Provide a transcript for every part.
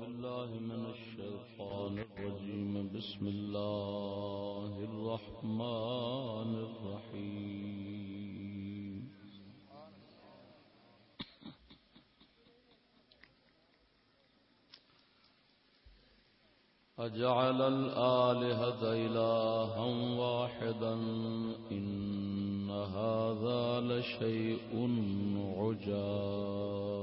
بالله من الشيطان الرجيم. بسم الله الرحمن الرحيم. أجعل الآلهة إلها واحدا إن هذا لشيء عجاب.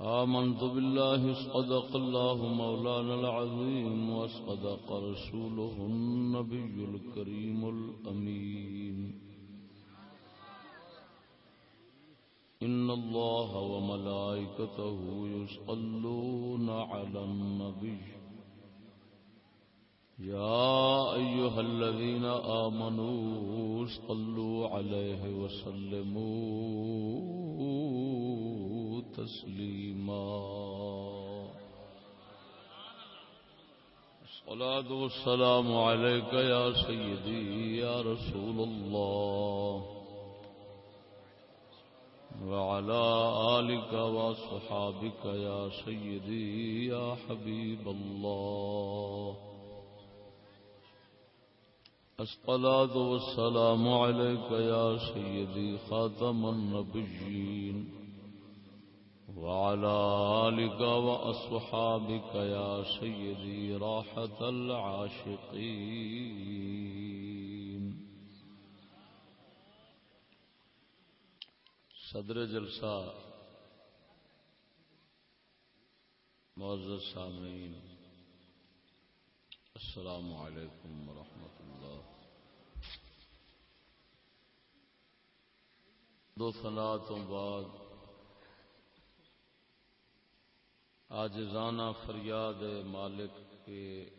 آمنت بالله صدق الله مولانا العظيم وصدق رسوله النبي الكريم الأمين. إن الله وملائكته يصلون على النبي. يا أيها الذين آمنوا صلوا عليه وسلموا. تسلیما. الصلاة والسلام عليك يا سيدي، يا رسول الله. وعلى آلك وصحابك يا سيدي، يا حبيب الله. الصلاة والسلام عليك يا سيدي خاتم النبيين. وعلى آلك وأصحابك يا سيدي راحة العاشقين. صدر جلسہ معزز سامعین، السلام علیکم ورحمۃ اللہ. دو سناتوں بعد آج زانہ فریاد مالک کے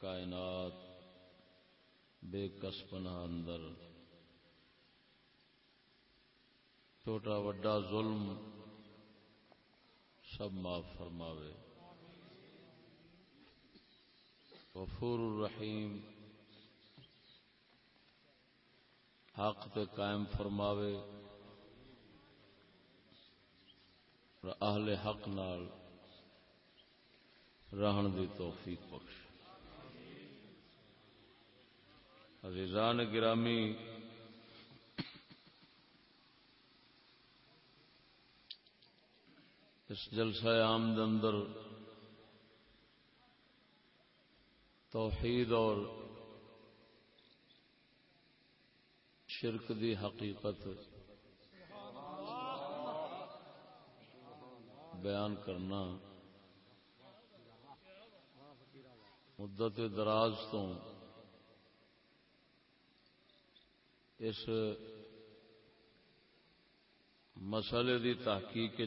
کائنات بے کسپنا اندر۔ چھوٹا وڈا ظلم سب معاف فرماوے۔ غفور الرحیم حق تے قائم فرماوے۔ اہل حق نال رہن دی توفیق بخش۔ عزیزان گرامی اس جلسہ عام اندر توحید اور شرک دی حقیقت بیان کرنا مدت دراز تو اس مسئلے دی تحقیق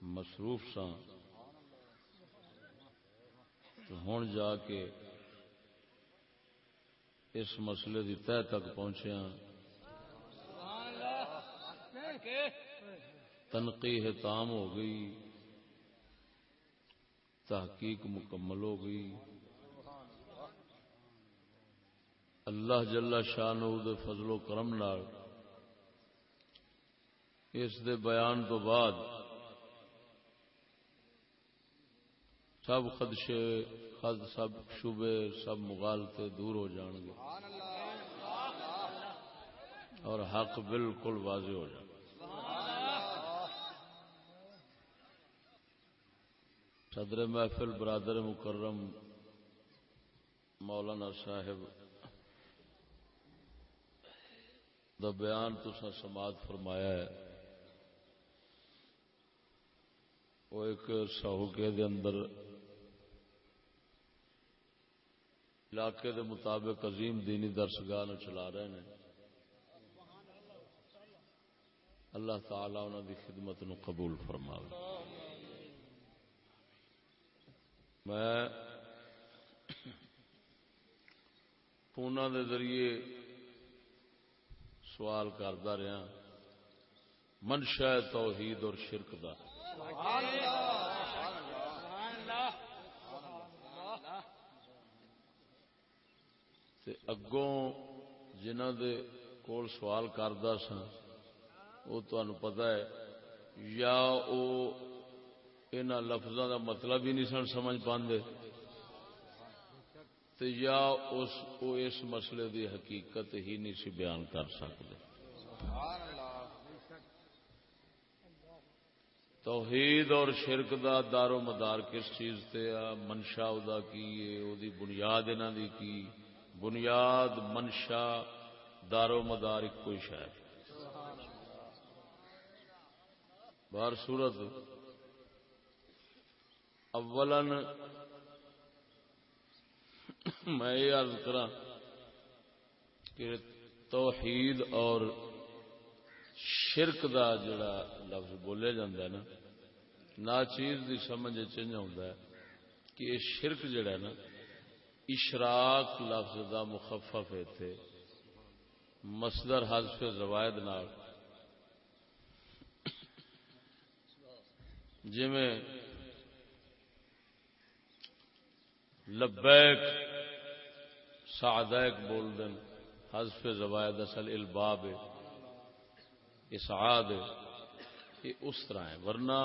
مصروف سا ہوں جا کے اس مسئلے دی تہ تک پہنچیا ہاں۔ تنقیح تام ہو گئی، تحقیق مکمل ہو گئی۔ اللہ جل شاہ دے فضل و کرم نال اس دے بیان تو بعد سب خدشے، خد، سب شبے، سب مغالتے دور ہو جان گے اور حق بالکل واضح ہو جائے صدر محفل برادر مکرم مولانا صاحب، دا بیان تسا سماعت فرمایا ہے۔ وہ ایک سہوکے دے اندر علاقے دے مطابق عظیم دینی درسگاہ چلا رہے ہیں اللہ تعالی انہوں دی خدمت نو قبول فرماوے۔ میں فون دے ذریعے سوال کرتا رہا۔ منشا توحید اور شرک دا۔ اگوں جنہ دے کول سوال کرتا سا وہ پتا ہے، یا وہ ان لفظوں کا مطلب ہی نہیں سن سمجھ پاندے۔ یا اس اس مسئلے دی حقیقت ہی نہیں سی بیان کر سکتے توحید اور شرک دا دار و مدار کس چیز تے منشا ادا کی دی بنیاد انہوں دی کی؟ بنیاد، منشا، دار و مدار ایک کوئی شاید۔ بار صورت اولن میں یہ عرض کرا کہ توحید اور شرک دا جڑا لفظ بولے جاندہ نا نا چیز دی سمجھ چنج ہوتا ہے کہ یہ شرک جڑا ہے نا، اشراق لفظ دا مخفف ہے تھے مصدر حذف زوائد نال۔ جی میں لبیک، سعدیک بول دن حذف زوائد اصل الباب اسعاد یہ اس طرح ہے ورنہ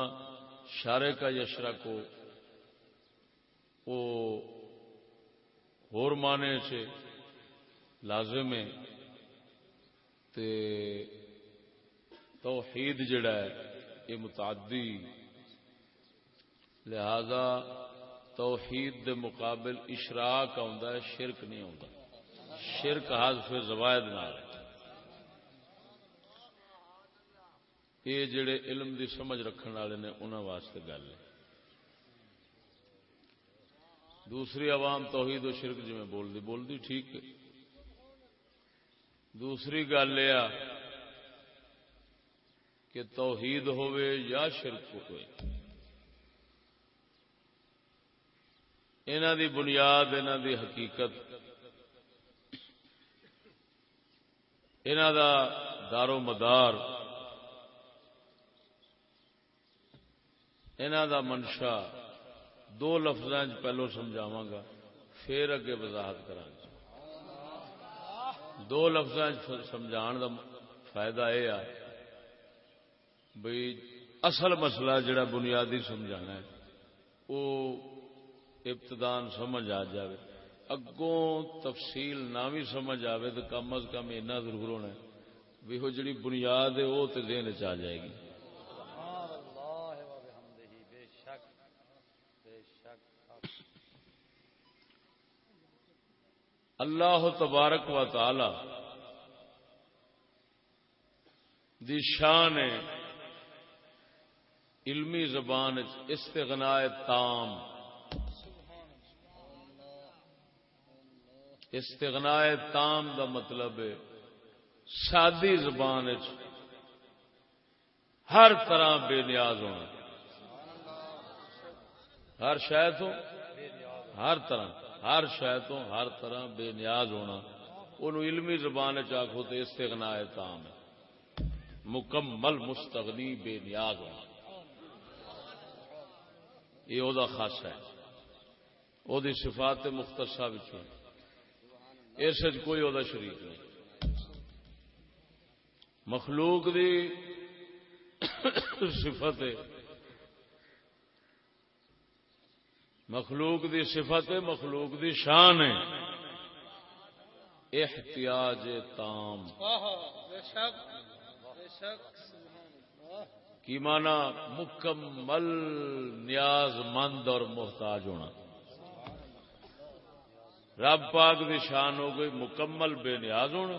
شارے کا یشرا کو وہ مانے سے لازم ہے تے توحید جڑا ہے، یہ متعدی، لہذا توحید دے مقابل اشراق آ شرک نہیں آتا شرک حاضف زوائد نال۔ یہ جڑے علم دی سمجھ رکھنے والے نے انہوں واسطے گل ہے۔ دوسری عوام توحید و شرک جی میں بول دی بول دی ٹھیک ہے۔ دوسری گل یہ کہ توحید ہوئے یا شرک ہوئے۔ انہ دی بنیاد دی حقیقت۔ دا دارو مدار۔ دا منشا۔ دو لفظ پہلو سمجھاوا گا، پھر اگے وضاحت کرا دو لفظ سمجھا دا فائدہ یہ بھائی اصل مسئلہ جڑا بنیادی سمجھانا ہے وہ ابتدان سمجھ آ جائے اگوں تفصیل نہ بھی سمجھ آئے تو کم از کم اینا ضرور ہونا بھی وہ جڑی بنیاد ہے وہ تو دین چ جائے گی۔ اللہ تبارک و تعالی دی شان علمی زبان استغناء تام۔ استغناء تام دا مطلب ہے۔ سادی زبان ہر طرح بے نیاز ہونا۔ ہر شاید ہو، ہر طرح، ہر شاید ہو، ہر طرح بے نیاز ہونا۔ ان علمی زبان چاخو تو استغناء تام ہے۔ مکمل مستغنی بے نیاز ہونا۔ یہ وہ خاص ہے۔ وہ صفات مختصہ بچوں اس کوئی وہ شریک نہیں۔ مخلوق دی صفت مخلوق دی صفت مخلوق دی شان ہے۔ احتیاج تام۔ کی مانا مکمل نیاز مند اور محتاج ہونا۔ رب پاک دی شان ہو گئی، مکمل بے نیاز ہونا۔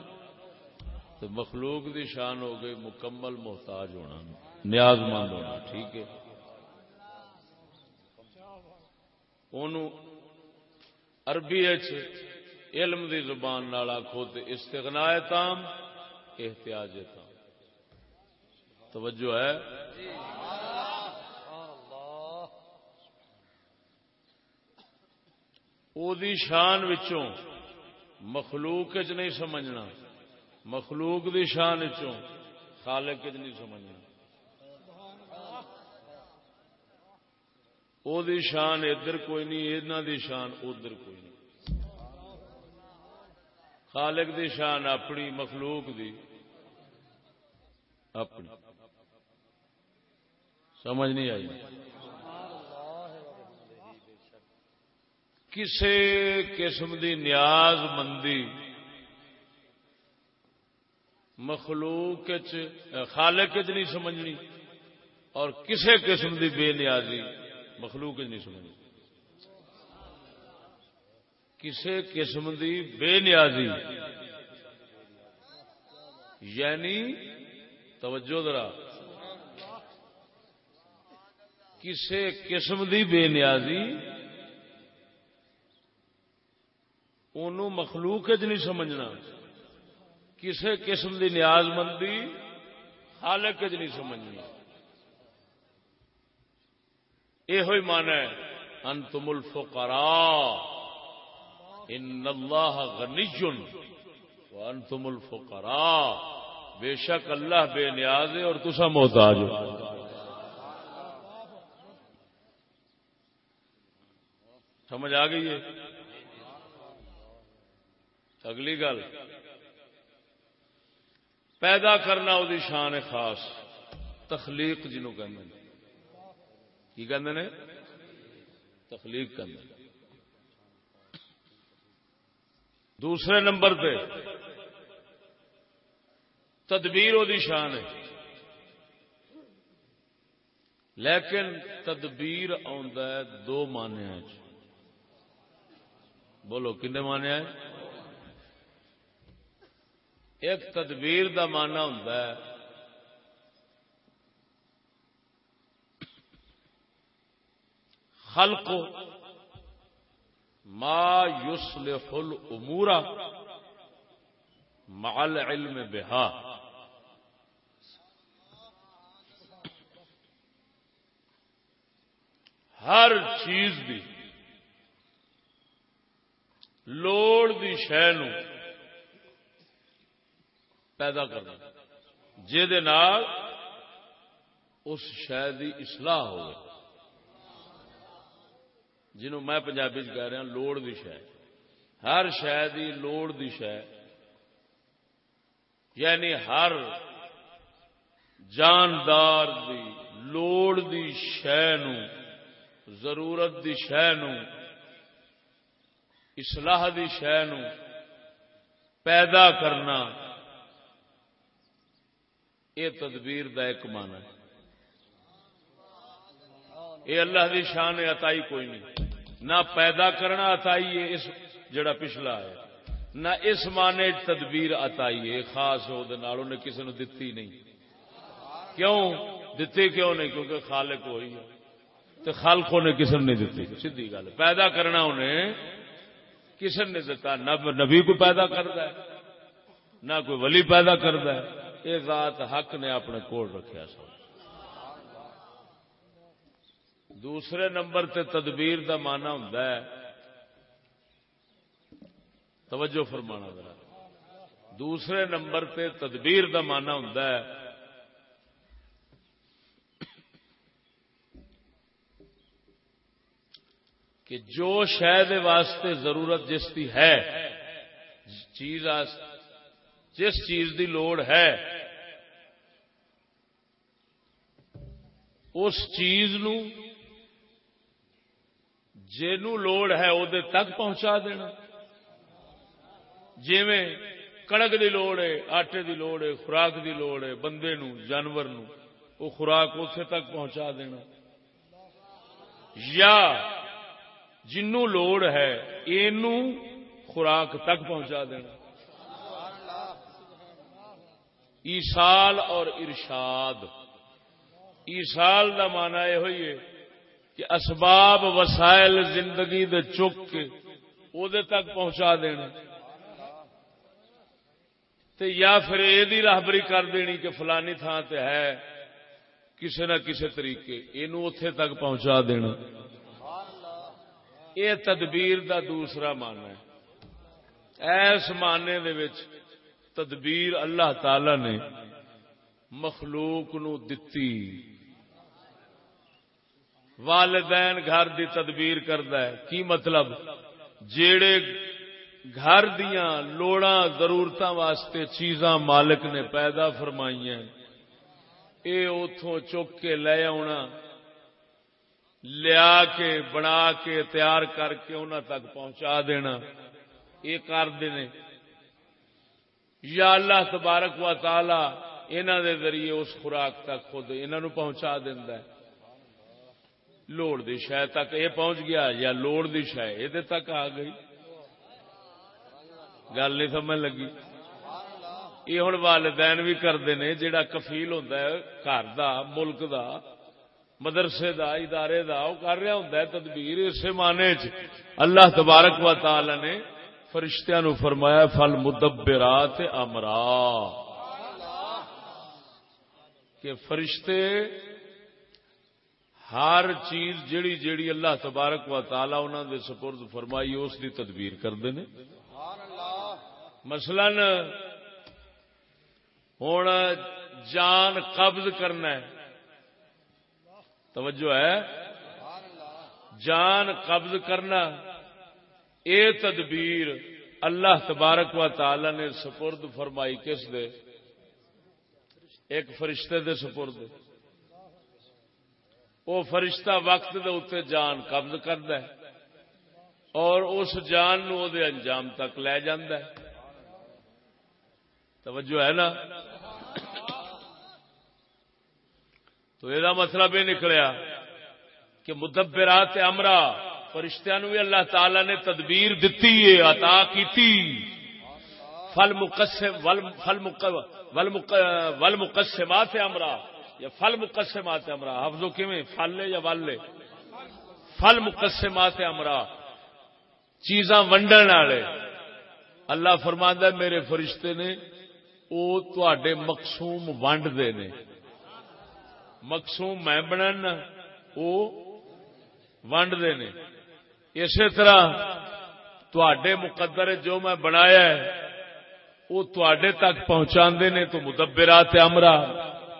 تو مخلوق دی شان ہو گئی، مکمل محتاج ہونا۔ نیاز مند ہونا، ٹھیک ہے۔ عربی علم دی زبان نال آخو تو استغنا تام، احتیاج تام۔ توجہ ہے؟ او دی شان وچوں مخلوق چ نہیں سمجھنا مخلوق دی شان وچوں خالق چ نہیں سمجھنا او دی شان ادھر کوئی نہیں اینا دی شان ادھر کوئی نہیں خالق دی شان اپنی مخلوق دی اپنی سمجھ نہیں آئی کسی قسم دی نیاز مندی مخلوق خالق نہیں سمجھنی اور کسی قسم دی بے نیازی مخلوق نہیں سمجھنی۔ کسی قسم دی بے نیازی۔ یعنی توجہ ذرا۔ کسی قسم دی بے نیازی ان مخلوق چ نہیں سمجھنا۔ کسی قسم کی نیاز مندی حالت چ نہیں سمجھنی۔ یہ مان ہے، انتم الفقراء، ان اللہ غنی وانتم الفقراء۔ بے شک اللہ بے نیاز ہے اور تسا محتاج ہو۔ سمجھ آ گئی ہے؟ اگلی گل۔ پیدا کرنا وہ شان خاص۔ تخلیق جنوں کہ کی کہ تخلیق کرنا دوسرے نمبر پہ تدبیر وہ شان ہے۔ لیکن تدبیر ہے دو مانیا بولو، کنے مانیا ہے ایک تدبیر دا مانا ہوں خلق ما يصلح الامور مع العلم بها ہر چیز دی لوڑ دی شہ پیدا کرنا۔ جہد اس شہ کی اصلاح ہو جنہوں میں پنجابی کہہ رہا لوڑ دی شہ ہر شہ کی لوڑ دی شہ یعنی ہر جاندار دی لوڑ دی شہ ضرورت دی شہ اصلاح دی شہ پیدا کرنا۔ یہ تدبیر دا ایک مان ہے۔ یہ اللہ دی شان اتائی کوئی نہیں۔ نہ پیدا کرنا اتائی ہے، اس جڑا پچھلا ہے۔ نہ اس مانے تدبیر اتائی ہے، خاص نے کسی نے دتی نہیں۔ کیوں؟ دتی کیوں نہیں؟ کیونکہ خالق ہوئی ہے۔ تو خالقوں نے کسی نے نہیں دیتی سیدھی گل پیدا کرنا انہیں کسی نے دتا۔ نہ نبی کو پیدا کرتا ہے، نہ کوئی ولی پیدا کرتا ہے۔ یہ ذات حق نے اپنے کول رکھا سو۔ دوسرے نمبر تے تدبیر دا مانا ہوں توجہ فرمانا ذرا۔ دوسرے نمبر تے تدبیر دا مانا ہوں کہ جو شہ واسطے ضرورت جس کی ہے، چیز جس چیز دی لوڑ ہے، اس چیز نو جنو لوڑ ہے وہ تک پہنچا دینا۔ جیویں کڑک دی لوڑ ہے، آٹے دی لوڑ ہے، خوراک دی لوڑ ہے، بندے نو، جانور نو وہ خوراک اتے تک پہنچا دینا۔ یا جنو لوڑ ہے یہ خوراک تک پہنچا دینا۔ ایسال اور ارشاد۔ ایسال کا مانا یہ ہوئی ہے کہ اسباب وسائل زندگی دے چک کے وہ تک پہنچا دینا۔ تے یا پھر یہ راہبری کر دینی کہ فلانی تھان تے ہے کسی نہ کسی طریقے یہ اتے تک پہنچا دینا۔ یہ تدبیر دا دوسرا مانا ہے۔ ایس معنی دے وچ تدبیر اللہ تعالی نے مخلوق نو دتی۔ والدین گھر دی تدبیر کرد کی مطلب؟ جیڑے گھر دیا لوڑا ضرورت واسطے چیزاں مالک نے پیدا فرمائی یہ اتوں چک کے لے آنا لیا کے، بنا کے، تیار کر کے انہوں تک پہنچا دینا۔ یہ کرتے ہیں یا اللہ تبارک و تعالی انہوں دے ذریعے اس خوراک تک خود انہوں پہنچا دینا لوڑ دی شہ تک یہ پہنچ گیا یا لوڑ دی شہ یہ تک آ گئی۔ گل نہیں سمجھ لگی۔ یہ ہوں والدین بھی کرتے ہیں جہاں کفیل ہوں گھر دا، ملک دا، مدرسے دا، ادارے دا وہ کر رہا ہوں تدبیر اسے مانے چ اللہ تبارک و تعالی نے فرشتیاں نو فرمایا، فل مدبرات امرا۔ کہ فرشتے ہر چیز جیڑی جیڑی اللہ تبارک و تعالی انہوں دے سپرد فرمائی، اس کی تدبیر کرتے ہیں مثلا ہوں جان قبض کرنا ہے۔ توجہ ہے۔ جان قبض کرنا اے تدبیر اللہ تبارک و تعالی نے سپرد فرمائی کس دے؟ ایک فرشتے دے سپرد۔ وہ فرشتہ وقت دے اتنے جان قبض کرد اور اس جان نو دے انجام تک لے ہے۔ توجہ ہے نا؟ تو یہ مطلب یہ نکلیا کہ مدبرات امرا فرشتہ بھی اللہ تعالی نے تدبیر دتی ہے، عطا کی فل مقسم ول مقسمات امرا۔ یا فل مقسمات امرا۔ حفظو کیویں؟ فل یا ول فل مقسمات امرا۔ چیزاں ونڈن والے۔ اللہ فرماندہ میرے فرشتے نے وہ تے مقصوم ونڈ دے نے۔ مقصوم میں بننا وہ ونڈ دے نے۔ اسی طرح تے مقدر جو میں بنایا ہے، وہ تے تک پہنچا نے تو مدبرات امرا۔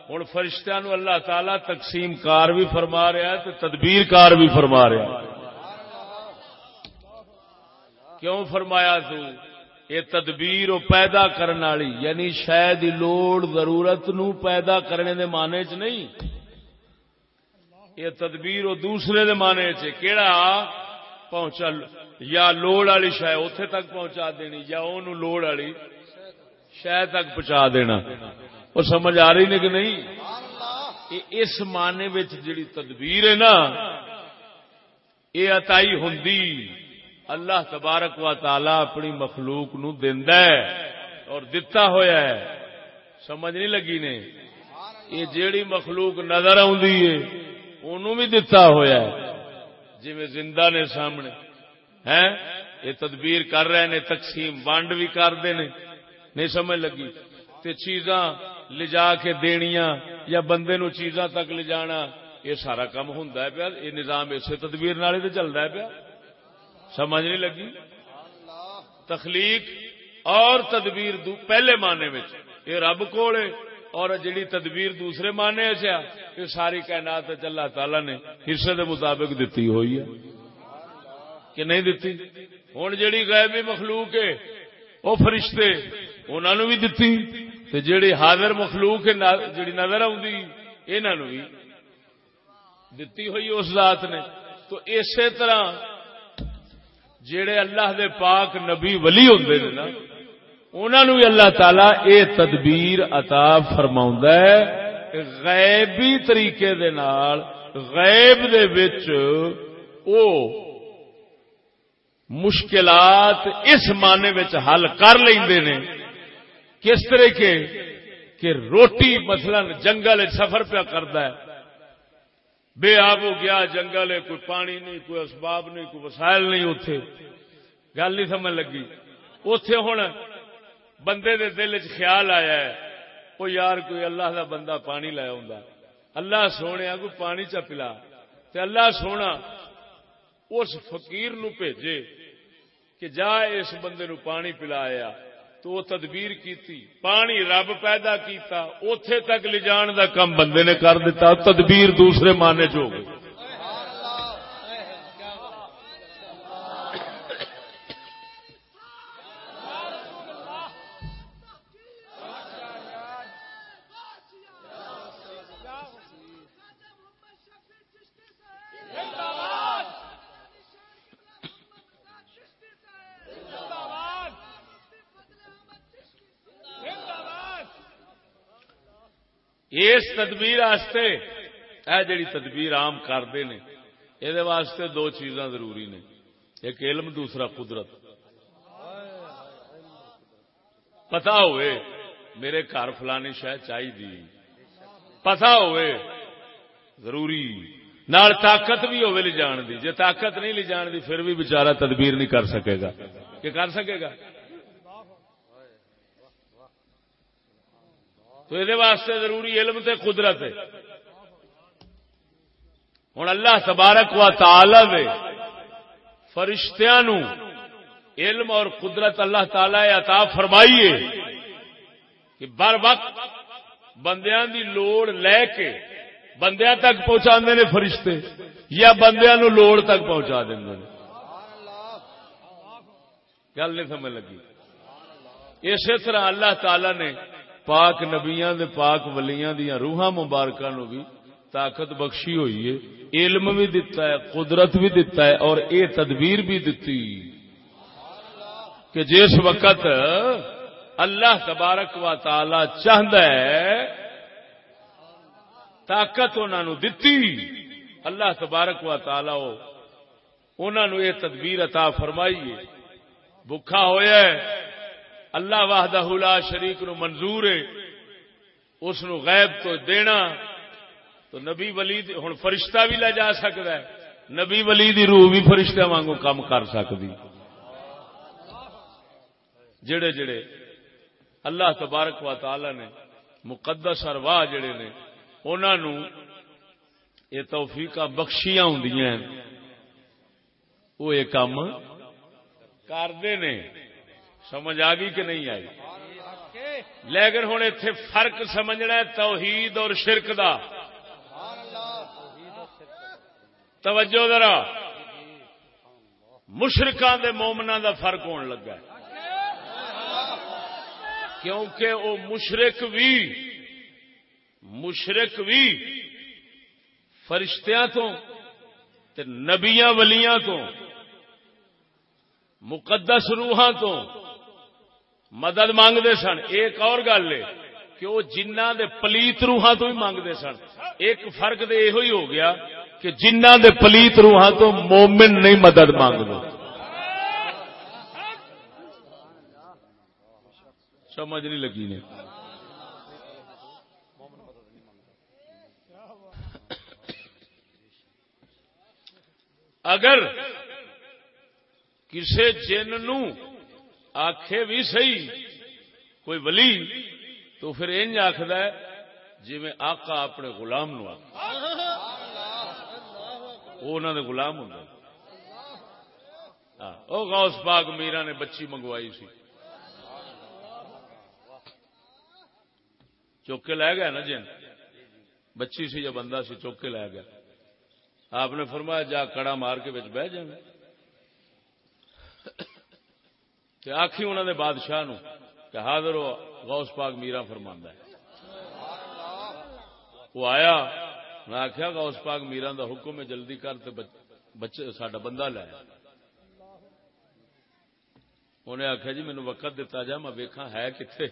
ہوں فرشتہ نو اللہ تعالی تقسیم کار بھی فرما رہا ہے تو تدبیر کار بھی فرما رہا کیوں فرمایا تو؟ یہ تدبیر پیدا کرنے والی یعنی شاید لوڑ ضرورت نو پیدا کرنے دے معنی چ نہیں۔ یہ تدبیر وہ دوسرے دے معنی چ کیڑا؟ پہنچا یا لوڑ والی شاید اتے تک پہنچا دینی، یا وہ لوڑ والی شاید تک پہنچا دینا۔ وہ سمجھ آ رہی نے کہ نہیں؟ اس معنی جڑی تدبیر ہے نا یہ اتائی ہوں اللہ تبارک و تعالی اپنی مخلوق نو ہے اور دتا ہویا ہے۔ سمجھ نہیں لگی نے؟ یہ جیڑی مخلوق نظر بھی دتا ہویا ہے۔ جی زندہ نے سامنے ہے یہ تدبیر کر رہے نے تقسیم بانڈ بھی کرتے ہیں نہیں سمجھ لگی؟ تے چیزاں لجا کے دنیا یا بندے نو چیزاں تک لے جانا، یہ سارا کام ہوں پیا، یہ نظام اسے تدبیر نالے تو چلتا ہے پیا۔ سمجھ نہیں لگی؟ تخلیق اور تدبیر پہلے معنی میں یہ رب کول اور جڑی تدبیر دوسرے معنی چیا یہ ساری کائنات اللہ تعالی نے حصے دے مطابق دیتی ہوئی ہے۔ کہ نہیں دیتی ہوں جیڑی غیبی مخلوق ہے وہ فرشتے انہوں بھی دتی۔ جیڑی حاضر مخلوق جیڑی نظر آدھی آنہوں بھی دتی ہوئی اس ذات نے۔ تو اسی طرح جڑے اللہ دے پاک نبی ولی ہوں نا انہوں بھی اللہ تعالی اے تدبیر عطا فرما غیبی طریقے دے نال، غیب دے وچ او مشکلات اس معنی وچ حل کر لیندے نے۔ کس طرح کے کہ روٹی مثلا جنگل سفر پہ کرتا ہے۔ بے آب ہو گیا، جنگل ہے، کوئی پانی نہیں، کوئی اسباب نہیں، کوئی وسائل نہیں اتے گل نہیں سمجھ لگی۔ اتے ہوں بندے دے دل چ خیال آیا ہے وہ یار کوئی اللہ دا بندہ پانی لایا ہوں اللہ سونے کوئی پانی چا پلا۔ تے اللہ سونا اس فقیر نو بھیجے کہ جا اس بندے نو پانی پلایا۔ تو وہ تدبیر کیتی، پانی رب پیدا کیتا، اوتھے تک لے جان دا کم بندے نے کر دیتا، تدبیر دوسرے مانے چ ہو گئی۔ اس تدبیر اے جڑی تدبیر عام کرتے ہیں یہ واسطے دو چیزاں ضروری نے۔ ایک علم، دوسرا قدرت۔ پتا ہوئے، میرے گھر فلانی شہ چاہیے پتا ہوئے، ضروری۔ نال طاقت بھی ہوے لی جان دی۔ جے طاقت نہیں لی جان دی، پھر بھی بچارا تدبیر نہیں کر سکے گا۔ کہ کر سکے گا؟ تو یہ واسطے ضروری علم تے قدرت ہے۔ ہوں اللہ تبارک و تعالی دے فرشتیاں نو علم اور قدرت اللہ تعالی عطا فرمائیے کہ بر وقت بندیاں دی لوڑ لے کے بندیاں تک پہنچا نے فرشتے یا بندیاں نو لوڑ تک پہنچا دیں گل نہیں سمجھ لگی۔ اسی طرح اللہ تعالی نے پاک نبیاں دے پاک ولیاں دیا روحاں مبارکہ نو بھی طاقت بخشی ہوئی ہے۔ علم بھی دتا ہے، قدرت بھی دتا ہے اور اے تدبیر بھی دتی۔ کہ جس وقت اللہ تبارک و تعالی چاہتا ہے، طاقت انہوں دتی۔ اللہ تبارک و تعالی انہوں یہ تدبیر عطا فرمائیے بکھا ہوا اللہ واہدہ لا شریک نو منظور ہے، اس نو غیب تو دینا، تو نبی ولی ہوں فرشتہ بھی لے جا سکتا ہے، نبی ولی دی روح بھی فرشتہ وانگو کام کر سکتی۔ جڑے جڑے اللہ تبارک و تعالی نے مقدس ارواہ جڑے نے انہوں یہ توفیق بخشیاں ہوں وہ یہ کام کرتے نے۔ سمجھ آ گئی کہ نہیں آئی؟ لیکن ہوں اتے فرق سمجھنا ہے توحید اور شرک دا۔ توجہ ذرا۔ مشرقہ دے مومنا دا فرق ہون لگا ہے۔ کیونکہ وہ مشرق بھی مشرق بھی فرشتیاں تو نبیاں ولیاں تو مقدس روحاں تو مدد مانگتے سن۔ ایک اور گل ہے کہ وہ جنہ دے پلیت روحاں تو ہی مانگتے سن۔ ایک فرق تو یہ ہو گیا کہ جنہ دے پلیت روحاں تو مومن نہیں مدد مانگتے۔ سمجھ نہیں لگی نے۔ اگر کسی جن آخے بھی صحیح، کوئی ولی تو پھر انج آخد جی میں آقا اپنے غلام نو وہ انہوں نے گلام ہوں ہاں، وہ غوث پاک میرا نے بچی منگوائی سی۔ چوکے لے گیا نا جن؟ بچی سی یا بندہ سی، چوکے لے گیا آپ نے فرمایا، جا کڑا مار کے بچ بہ جائیں آخی انہوں نے بادشاہ نو کہ حاضر ہو، غوث پاک میرا فرما ہے۔ وہ آیا، میں آخیا غوث پاک میرا دا حکم ہے، جلدی کر بچے ساڈا بندہ لے۔ انہیں آخیا جی مینو وقت دتا جا، میں ویکھا ہے کتنے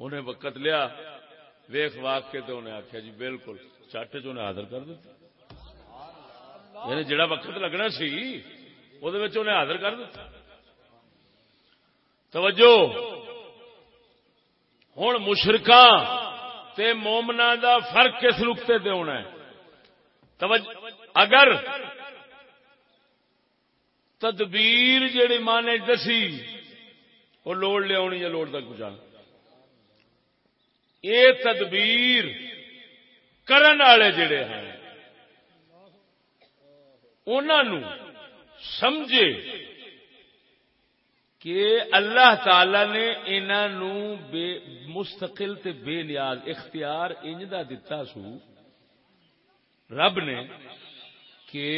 انہیں وقت لیا ویخ واق کے تو انہیں آخیا جی بالکل، چٹ چ حاضر کر دیتا یعنی جڑا وقت لگنا سی وہ حاضر کر دیتا توجہ۔ ہوں مشرقہ تے مومنا دا فرق کس نقطے تے ہونا ہے؟ اگر تدبیر جیڑی ماں نے دسی وہ لوڑ لیا یا لوڑ تک پہنچانا۔ یہ تدبیر کرن والے جڑے ہیں انہوں سمجھے کہ اللہ تعالی نے انہوں بے مستقل تے بے نیاز اختیار انجدہ دتا سو، رب نے کہ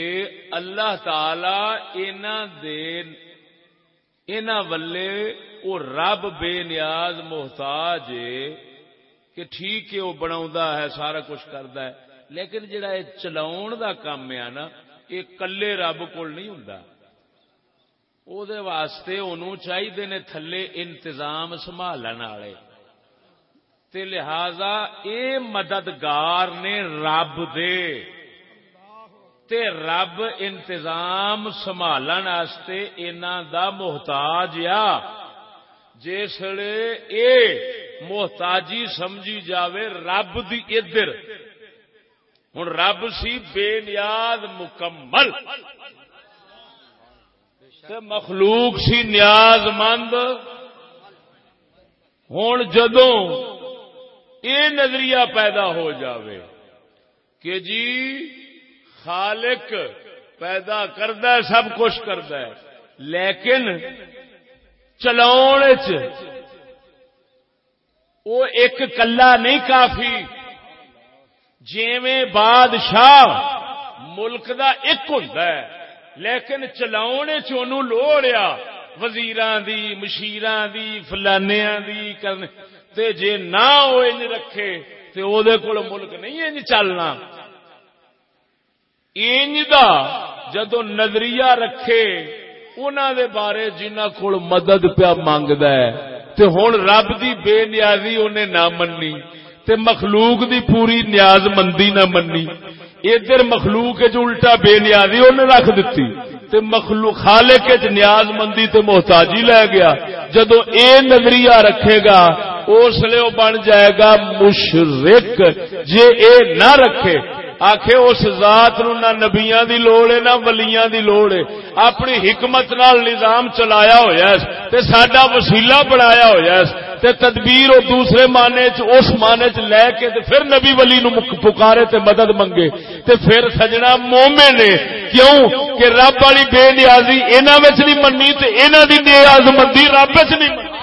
اللہ تعالی دے انہ ولے او رب بے نیاز محتاج کہ ٹھیک ہے وہ بنا ہے، سارا کچھ کرتا ہے، لیکن جڑا یہ چلاؤ کا کام ہے نا یہ کلے رب کو نہیں ہوں واسطے انہوں چاہیے نے تھلے انتظام سنبھالنے والے تے لہذا اے مددگار نے رب دے تے رب انتظام سنبھالن واسطے انہاں دا محتاج یا جسے اے محتاجی سمجھی جاوے رب دی ادھر ہوں رب سی بے نیاز مکمل تے مخلوق سی نیاز مند ہوں جدوں یہ نظریہ پیدا ہو جاوے کہ جی خالق پیدا کرد سب کچھ کرد لیکن چلاؤ وہ ایک کلا نہیں کافی۔ جیویں بادشاہ ملک دا ایک ہوں لیکن چلاؤ لوڑیا وزیر دی مشیر دی فلانیا دی کرنے تے جے نہ وہ رکھے، تے او دے کول ملک نہیں انج چلنا۔ انج دا جدو نظریہ رکھے انہوں دے بارے جنہ کول مدد پیا مانگدا ہے، تے ہن رب دی بے نیازی انہیں نہ مننی، تے مخلوق دی پوری نیاز مندی نہ مننی۔ ادھر مخلوق الٹا بے نیازی انہیں رکھ دیتی تے مخلوق خالق نیاز مندی تے محتاجی لے گیا۔ جدو اے نظریہ رکھے گا، اس لیے وہ بن جائے گا مشرق جے اے نہ رکھے آخے اس ذات نو نہ نبیاں دی لوڑ ہے، نہ ولیاں دی لوڑ ہے۔ اپنی حکمت نال نظام چلایا ہوا تے ساڈا وسیلہ بنایا ہوا تے تدبیر او دوسرے معنی چ اس معنی چ لے کے تے پھر نبی ولی نو پکارے تے مدد منگے۔ تے پھر سجنا مومن نے۔ کیوں؟ کہ رب والی بے نیازی انہاں وچ نہیں مننی تے انہاں دی نیاز مندی رب وچ نہیں مننی۔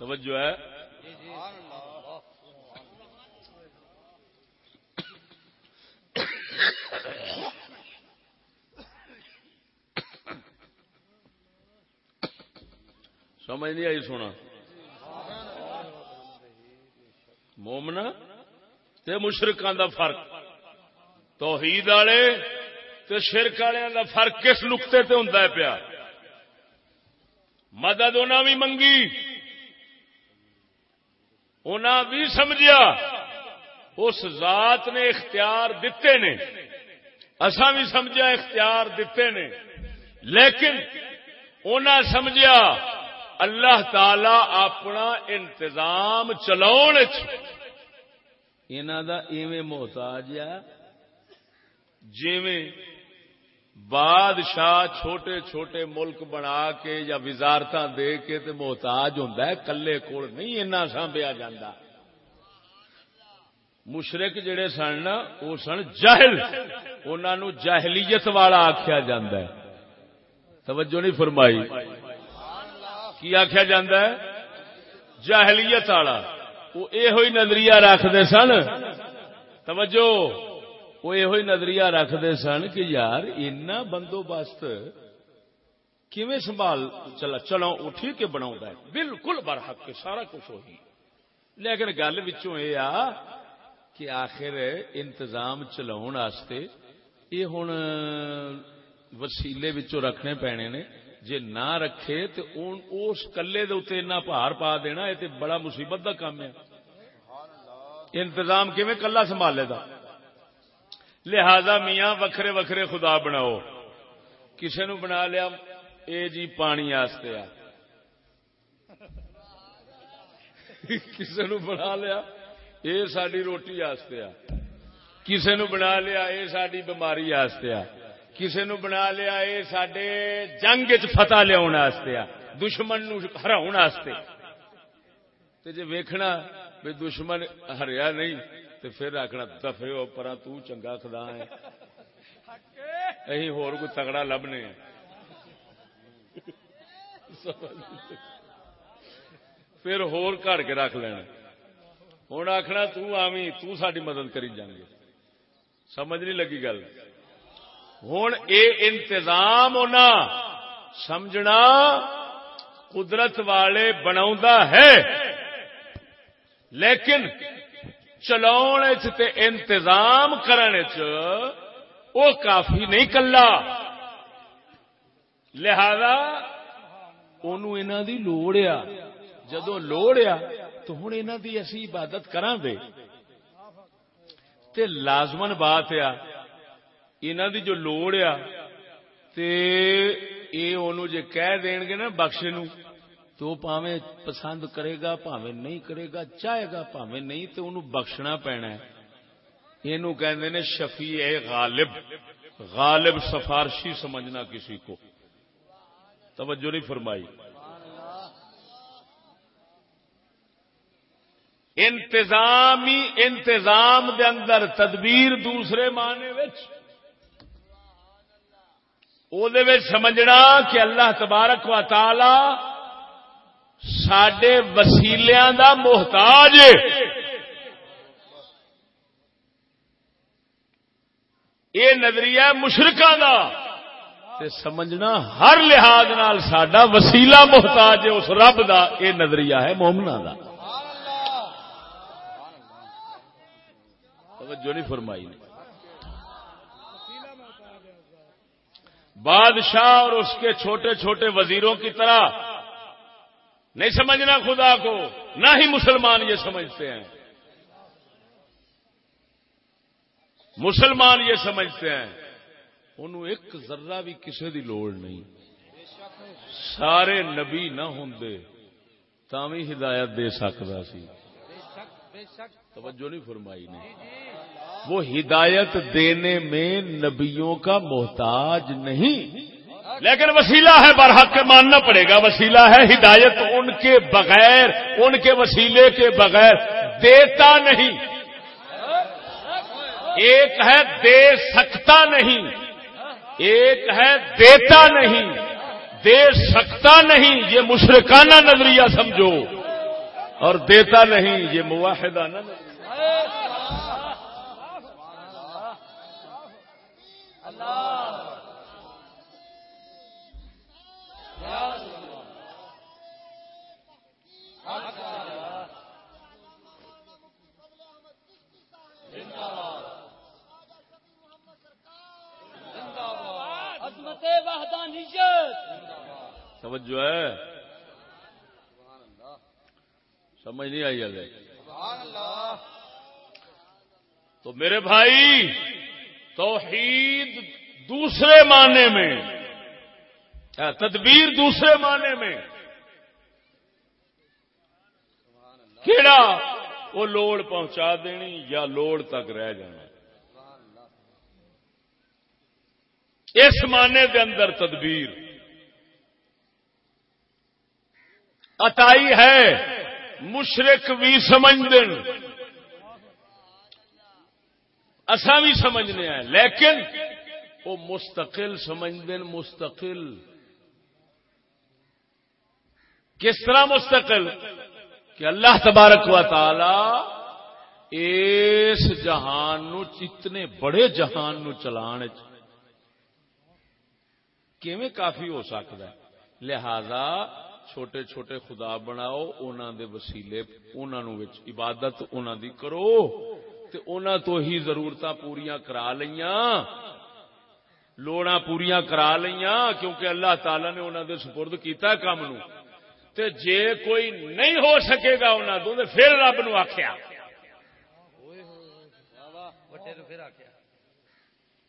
توجہ ہے۔ سمجھ نہیں آئی سونا۔ مومنا تے مشرقان دا فرق۔ توحید والے تے شرک والے دا فرق کس نقطے تے ہوں پیا؟ مدد انہیں بھی منگی۔ انہیں بھی سمجھا اس ذات نے اختیار دیتے نے۔ اسا بھی سمجھا اختیار دیتے نے۔ لیکن انہیں سمجھا اللہ تعالی اپنا انتظام چلاؤ دا ایویں محتاج ہے، جیویں بادشاہ چھوٹے چھوٹے ملک بنا کے یا وزارت دے کے تے محتاج ہوں کلے کول نہیں اینا سانبیا جا مشرق جڑے سن وہ سن جہل انہوں جاہلیت والا آخیا جا توجہ نہیں فرمائی۔ کی آخیا جا جاہلیت والا۔ وہ یہ نظریہ رکھتے سن۔ توجہ۔ وہ یہ نظریہ رکھتے سن کہ یار اینا بندوبست کیویں سنبھال چلا چلو اٹھی کے بنا بالکل برحق کے سارا کچھ وہی لیکن گل یہ آ کہ آخر انتظام چلاؤ یہ ہوں وسیلے رکھنے پینے نے جے نہ رکھے تو اس کلے دے بھار پا دینا یہ بڑا مصیبت کا کام ہے انتظام کیون کلا سنبھالے گا لہذا میاں وکھرے وکھرے خدا بناؤ۔ کسی نو بنا لیا، اے جی پانی آستے آ۔ کسی نو بنا لیا، اے ساری روٹی آستے آ۔ کسی نو بنا لیا، اے ساری بماری آستے آ۔ کسی نو بنا لیا، اے سڈے جنگ چ فتح لیا دشمن نو ہراؤ جی ویکھنا بھی دشمن ہریا نہیں تو پھر آخنا دفے پر چنگا خدا ہے۔ اہی ہور کوئی تگڑا لبنے۔ پھر ہور کڑ کے رکھ لینا ہوں آخنا تمی تاری مدد کری جان گے۔ سمجھ نہیں لگی گل۔ ہوں اے انتظام ہونا سمجھنا قدرت والے بنا ہے۔ لیکن چلا انتظام کرنے وہ کافی نہیں کلا۔ لہذا ان دی لوڑ آ۔ جدو لوڑ آ، تو ہوں انہوں دی اسی عبادت کران دے۔ تے لازمن بات آ انہوں دی جو لوڑ آ، تے اے انہوں جے کہہ دین گے نا بخشے نو تو پاویں پسند کرے گا، پاویں نہیں کرے گا، چاہے گا پاویں نہیں تو انہوں بخشنا پینا ہے۔ یہ کہندے نے شفیع غالب۔ غالب سفارشی سمجھنا کسی کو۔ توجہ نہیں فرمائی۔ انتظامی، انتظام دے اندر تدبیر دوسرے معنی سمجھنا کہ اللہ تبارک و تعالی سڈے وسیلیاں دا محتاج یہ نظریہ مشرقہ دا۔ تے سمجھنا ہر لحاظ نال سڈا وسیلہ محتاج ہے، اس رب دا۔ یہ نظریہ ہے مومنا دا۔ توجہ نہیں فرمائی۔ نے بادشاہ اور اس کے چھوٹے چھوٹے وزیروں کی طرح نہیں سمجھنا خدا کو، نہ ہی مسلمان یہ سمجھتے ہیں۔ مسلمان یہ سمجھتے ہیں۔ انہوں ایک ذرہ بھی کسی دی لوڑ نہیں۔ سارے نبی نہ ہوں تھی ہدایت دے سکتا سی۔ توجہ نہیں فرمائی نے۔ وہ ہدایت دینے میں نبیوں کا محتاج نہیں۔ لیکن وسیلہ ہے برحق ماننا پڑے گا۔ وسیلہ ہے ہدایت ان کے بغیر، ان کے وسیلے کے بغیر۔ دیتا نہیں۔ ایک ہے دے سکتا نہیں۔ ایک ہے دیتا نہیں۔ دے سکتا نہیں۔ یہ مشرکانہ نظریہ سمجھو۔ اور دیتا نہیں، یہ مواحدانہ نظریہ۔ توجہ ہے۔ سمجھ نہیں آئی اگلے تو میرے بھائی توحید دوسرے معنی میں تدبیر دوسرے معنی میں۔ کیڑا؟ وہ لوڑ پہنچا دینی یا لوڑ تک رہ جانا۔ اس معنی کے اندر تدبیر۔ اتائی ہے مشرق بھی سمجھ دن اصا بھی سمجھنے ہیں، لیکن وہ مستقل سمجھ دن مستقل۔ کس طرح مستقل؟ کہ اللہ تبارک و تعالی اس جہان نو اتنے بڑے جہان نو چلان کیویں کافی ہو سکتا ہے؟ لہذا چھوٹے چھوٹے خدا بناؤ انہوں دے وسیلے انہوں عبادت انہوں دی کرو تے انہوں تو ہی ضرورت پوریا کرا لیا لوڑا پوریا کرا لیا کیونکہ اللہ تعالی نے انہوں دے سپرد کیتا ہے کام نو۔ تے جے کوئی نہیں ہو سکے گا انہوں تو پھر رب نو آخیا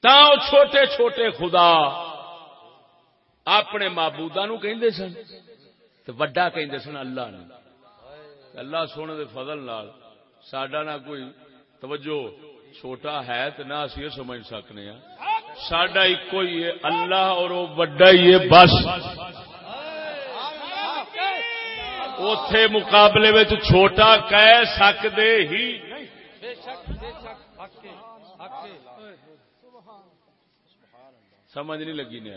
تا چھوٹے چھوٹے خدا اپنے مابودا نو کہ سن وڈا کہ سن اللہ نے اللہ سونے دے فضل نال ساڈا نہ کوئی توجہ چھوٹا ہے تو نہ اسی سمجھ سکنے ہیں ساڈا ایک ہی ہے اللہ اور وہ وڈا ہی ہے بس۔ اتے مقابلے میں چھوٹا کہہ سکتے ہی۔ سمجھ نہیں لگی نے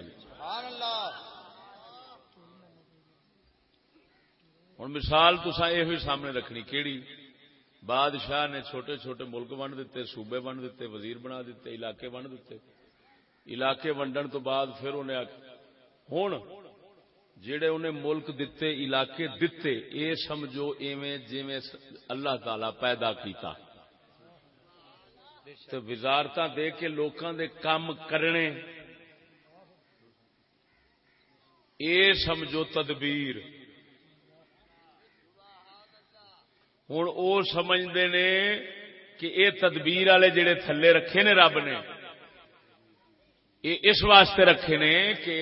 ہوں مثال تسا یہ سامنے رکھنی، کیڑی؟ بادشاہ نے چھوٹے چھوٹے ملک ونڈ دیتے صوبے ونڈ دیتے وزیر بنا دیتے علاقے ونڈ دیتے علاقے ونڈن تو بعد پھر انہیں ہوں جڑے انہیں ملک دیتے علاقے دیتے اے سمجھو ایویں جی اللہ تعالی پیدا کیتا۔ تو وزارت دے کے لوکاں دے کام کرنے۔ اے سمجھو تدبیر۔ ہوں وہ سمجھتے نے کہ اے تدبیر والے جڑے تھلے رکھے نے رب نے یہ اس واسطے رکھے نے کہ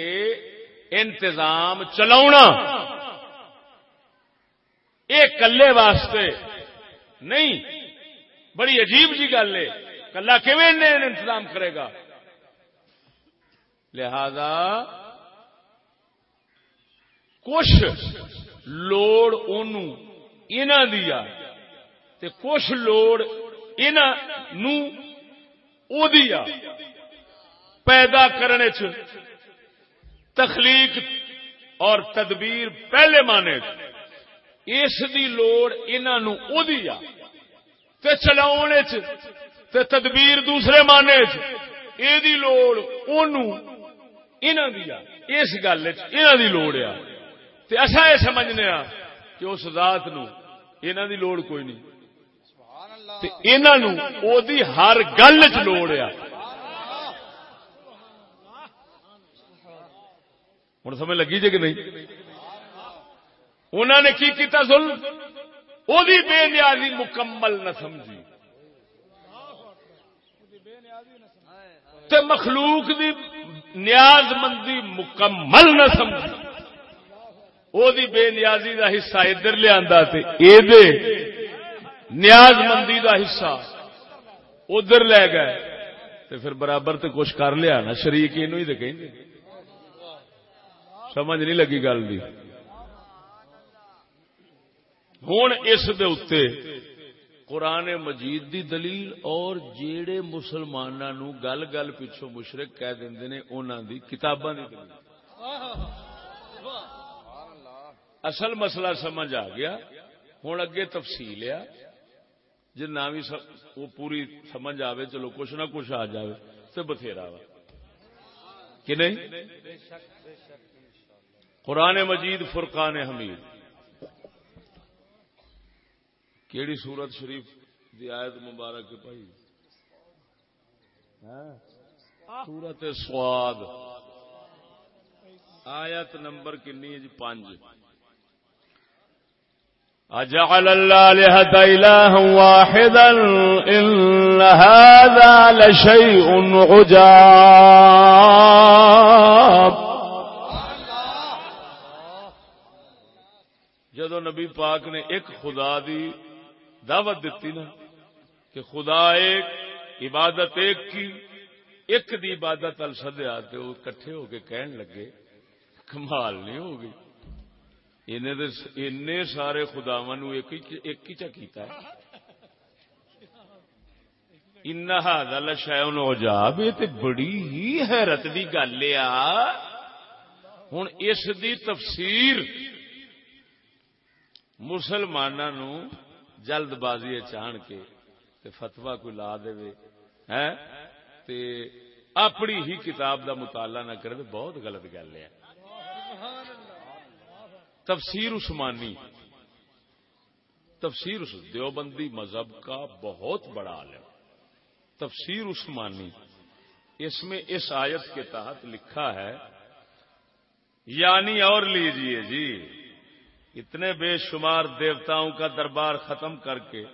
انتظام چلا یہ کلے واسطے نہیں، بڑی عجیب جی گل ہے۔ کلا انتظام کرے گا؟ لہذا کچھ لوڑ دیا تے کچھ لوڑ دیا پیدا کرنے چ تخلیق اور تدبیر پہلے مانے اس دی لوڑ انہوں دیا تے چلاؤنے تے تدبیر دوسرے مانے چ دی لوڑ اس گل انہوں دی لوڑ آ۔ تے اصا یہ سمجھنے آ کہ اس ذات نو دی لوڑ کوئی نہیں۔ تے ہر گل چ لوڑ آ۔ ہوں سمجھ لگی جی کہ نہیں؟ انہوں نے کی کیتا ظلم؟ وہ بے نیازی مکمل نہ سمجھی۔ تے مخلوق دی نیاز مندی مکمل نہ سمجھی۔ وہ بے نیازی دا حصہ ادھر لیا نیاز مندی دا حصہ ادھر لے گئے۔ تے پھر برابر تے کچھ کر لیا نا، شریک یہ ہی تو کہیں سمجھ نہیں لگی گل کی ہوں اس قرآن مجید دی دلیل اور جیڑے مسلمانوں گل گل پچھو مشرق کہہ دیں نے انہوں دی کتاباں دی دلیل۔ اصل مسئلہ سمجھ آ گیا۔ ہوں اگے تفصیل آ جی نہ بھی وہ پوری سمجھ آئے چلو کچھ نہ کچھ آ جائے تو بتھیرا وا۔ کہ نہیں؟ قرآن مجید فرقان حمید۔ کیڑی سورت شریف دی آیت مبارک پائی سورت ہاں؟ سواد۔ آیت نمبر کنی جی پانچ۔ اجعل اللالهة إلها واحدا إن هذا لشيء عجاب۔ نبی پاک نے ایک خدا دی دعوت دیتی نا کہ خدا ایک، عبادت ایک کی، ایک دی عبادت ال سدیا تو کٹھے ہو کے کہن لگے، کمال نہیں ہوگی ان سارے خداوا نو ایک ہی چکیتا ہے۔ انہا شاید عجاب، یہ تو بڑی ہی حیرت کی گل آ ہوں اس دی تفسیر مسلمانوں جلد بازی چان کے فتوا کوئی لا دے تے اپنی ہی کتاب دا مطالعہ نہ کرے تو بہت غلط گل ہے۔ تفسیر عثمانی، تفسیر دیوبندی مذہب کا بہت بڑا عالم۔ تفسیر عثمانی، اس میں اس آیت کے تحت لکھا ہے یعنی اور لیجیے جی۔ اتنے بے شمار دیوتاؤں کا دربار ختم کر کے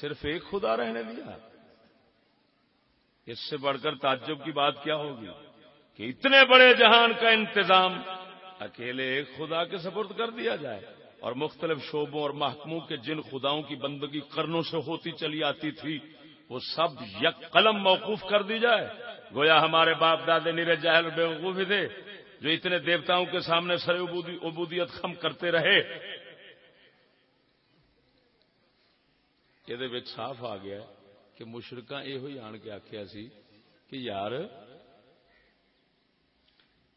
صرف ایک خدا رہنے دیا۔ اس سے بڑھ کر تعجب کی بات کیا ہوگی کہ اتنے بڑے جہان کا انتظام اکیلے ایک خدا کے سپرد کر دیا جائے اور مختلف شعبوں اور محکموں کے جن خداؤں کی بندگی کرنوں سے ہوتی چلی آتی تھی، وہ سب یک قلم موقوف کر دی جائے۔ گویا ہمارے باپ دادے نیرے جہل بے تھے۔ جو اتنے دیوتاؤں کے سامنے سر عبودیت خم کرتے رہے، یہ صاف آ گیا کہ مشرقہ یہ آن کے آخیا سی کہ یار،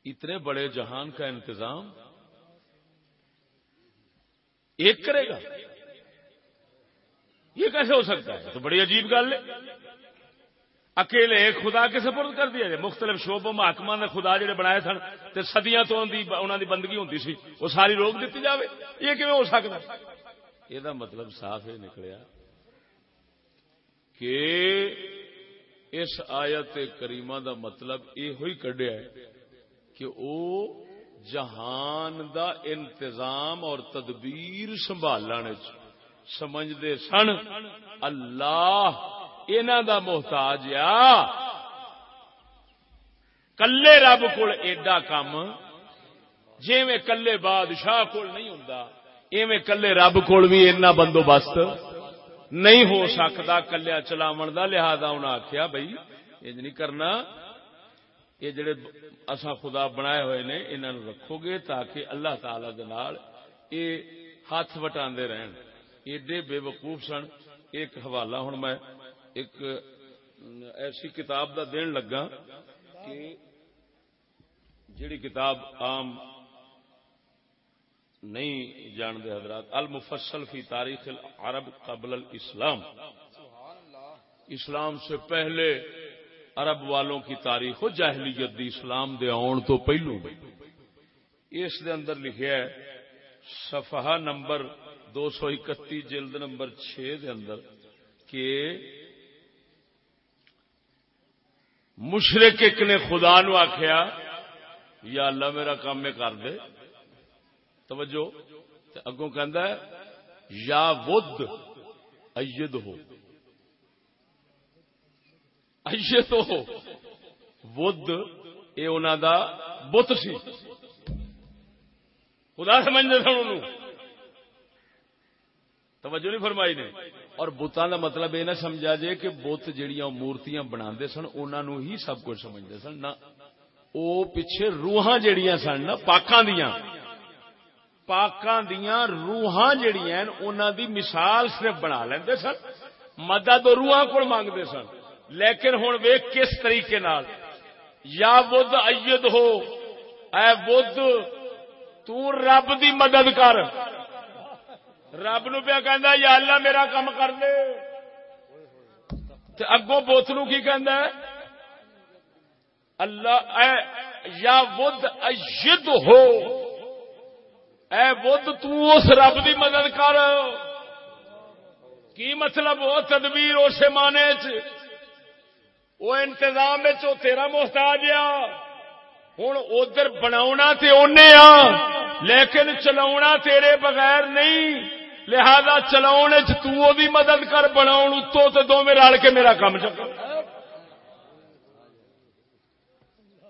اتنے بڑے جہان کا انتظام ایک کرے گا۔ یہ کیسے ہو سکتا ہے؟ تو بڑی عجیب گل ہے۔ اکیلے ایک خدا کے سپرد کر دیا جائے جی، مختلف شعبوں محکمہ نے خدا جڑے بنائے سن تے صدیاں تو انہوں دی بندگی ہوتی سی، وہ ساری روک دیتی جاوے۔ یہ کیوں ہو سکتا یہ مطلب صاف یہ نکلیا کہ اس آیت کریمہ دا مطلب یہ ہوئی کڈیا ہے کہ او جہان دا انتظام اور تدبیر سنبھالنے سمجھتے سن اللہ دا محتاج آ کلے رب کو ایڈا کام جی کلے بادشاہ کول نہیں ہوں ایویں کلے رب کول بھی اینا بندوبست نہیں ہو سکتا کلیا چلاو کا لہذا انہیں آخیا بھائی یہ نہیں کرنا۔ یہ جڑے اصا خدا بنائے ہوئے نے انہوں رکھو گے تاکہ اللہ تعالی دال یہ ہاتھ وٹا رہن۔ ایڈے بے وقوف سن، ایک حوالہ ہوں میں ایک ایسی کتاب دا دین لگا کہ جڑی کتاب عام نہیں جانتے حضرات، المفصل فی تاریخ العرب قبل الاسلام۔ اسلام سے پہلے عرب والوں کی تاریخ ہو جاہلیت دی اسلام دے آن تو پہلو۔ اس دے اندر لکھیا ہے، صفحہ نمبر دو سو اکتی جلد نمبر چھ دے اندر کہ مشرق ایک نے خدا نو آخیا یا اللہ میرا کام میں کر دے۔ توجہ۔ اگوں کہ یا ود اید ہو ایت ہو ود یہ انہوں دا بت سی۔ خدا سمجھتے سن توجہ نہیں فرمائی نے؟ اور بتان کا مطلب یہ نہ سمجھا جائے کہ بت جہیا مورتیاں بنا سن انہوں ہی سب کچھ سمجھتے سن۔ نہ وہ پیچھے روحاں جہیا سن نا پاکاں دیاں۔ پاکاں دیاں روحاں جہیا انہوں دی مثال صرف بنا لیندے سن، مدد روحاں کو مانگتے سن۔ لیکن ہوں ویک کس طریقے نال؟ یا بدھ اید ہو اے بدھ تو رب دی مدد کر۔ رب نو پیا کہ یا اللہ میرا کام کر دے اگوں بوت نو کی کہ اللہ، اے، یا ود اجد ہو۔ اے ود تو اس رب دی مدد کر۔ کی مطلب وہ تدبیر اسے مانے چ وہ انتظام تیرا محتاج آ ہوں ادھر بنا آ لیکن چلا تیرے بغیر نہیں۔ لہذا چلاؤ چی مدد کر بنا اتو تو دو میں رل کے میرا کام چل۔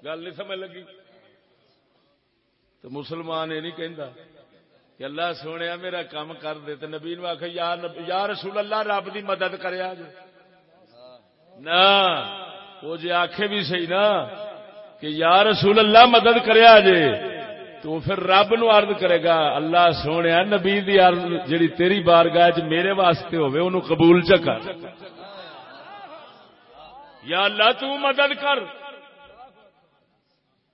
گل نہیں سمجھ لگی؟ تو مسلمان یہ نہیں کہتا کہ اللہ سونے میرا کام کر دے تو نبی نو آخ یا رسول اللہ، رب دی مدد کریا جی نہ، وہ جی آخے بھی صحیح نا کہ یا رسول اللہ مدد کریا جی تو پھر رب نو عرض کرے گا، اللہ سونے، نبی دی عرض جڑی تیری بارگاہ چ میرے واسطے ہوے اونوں قبول چکا یا اللہ، تو مدد کر۔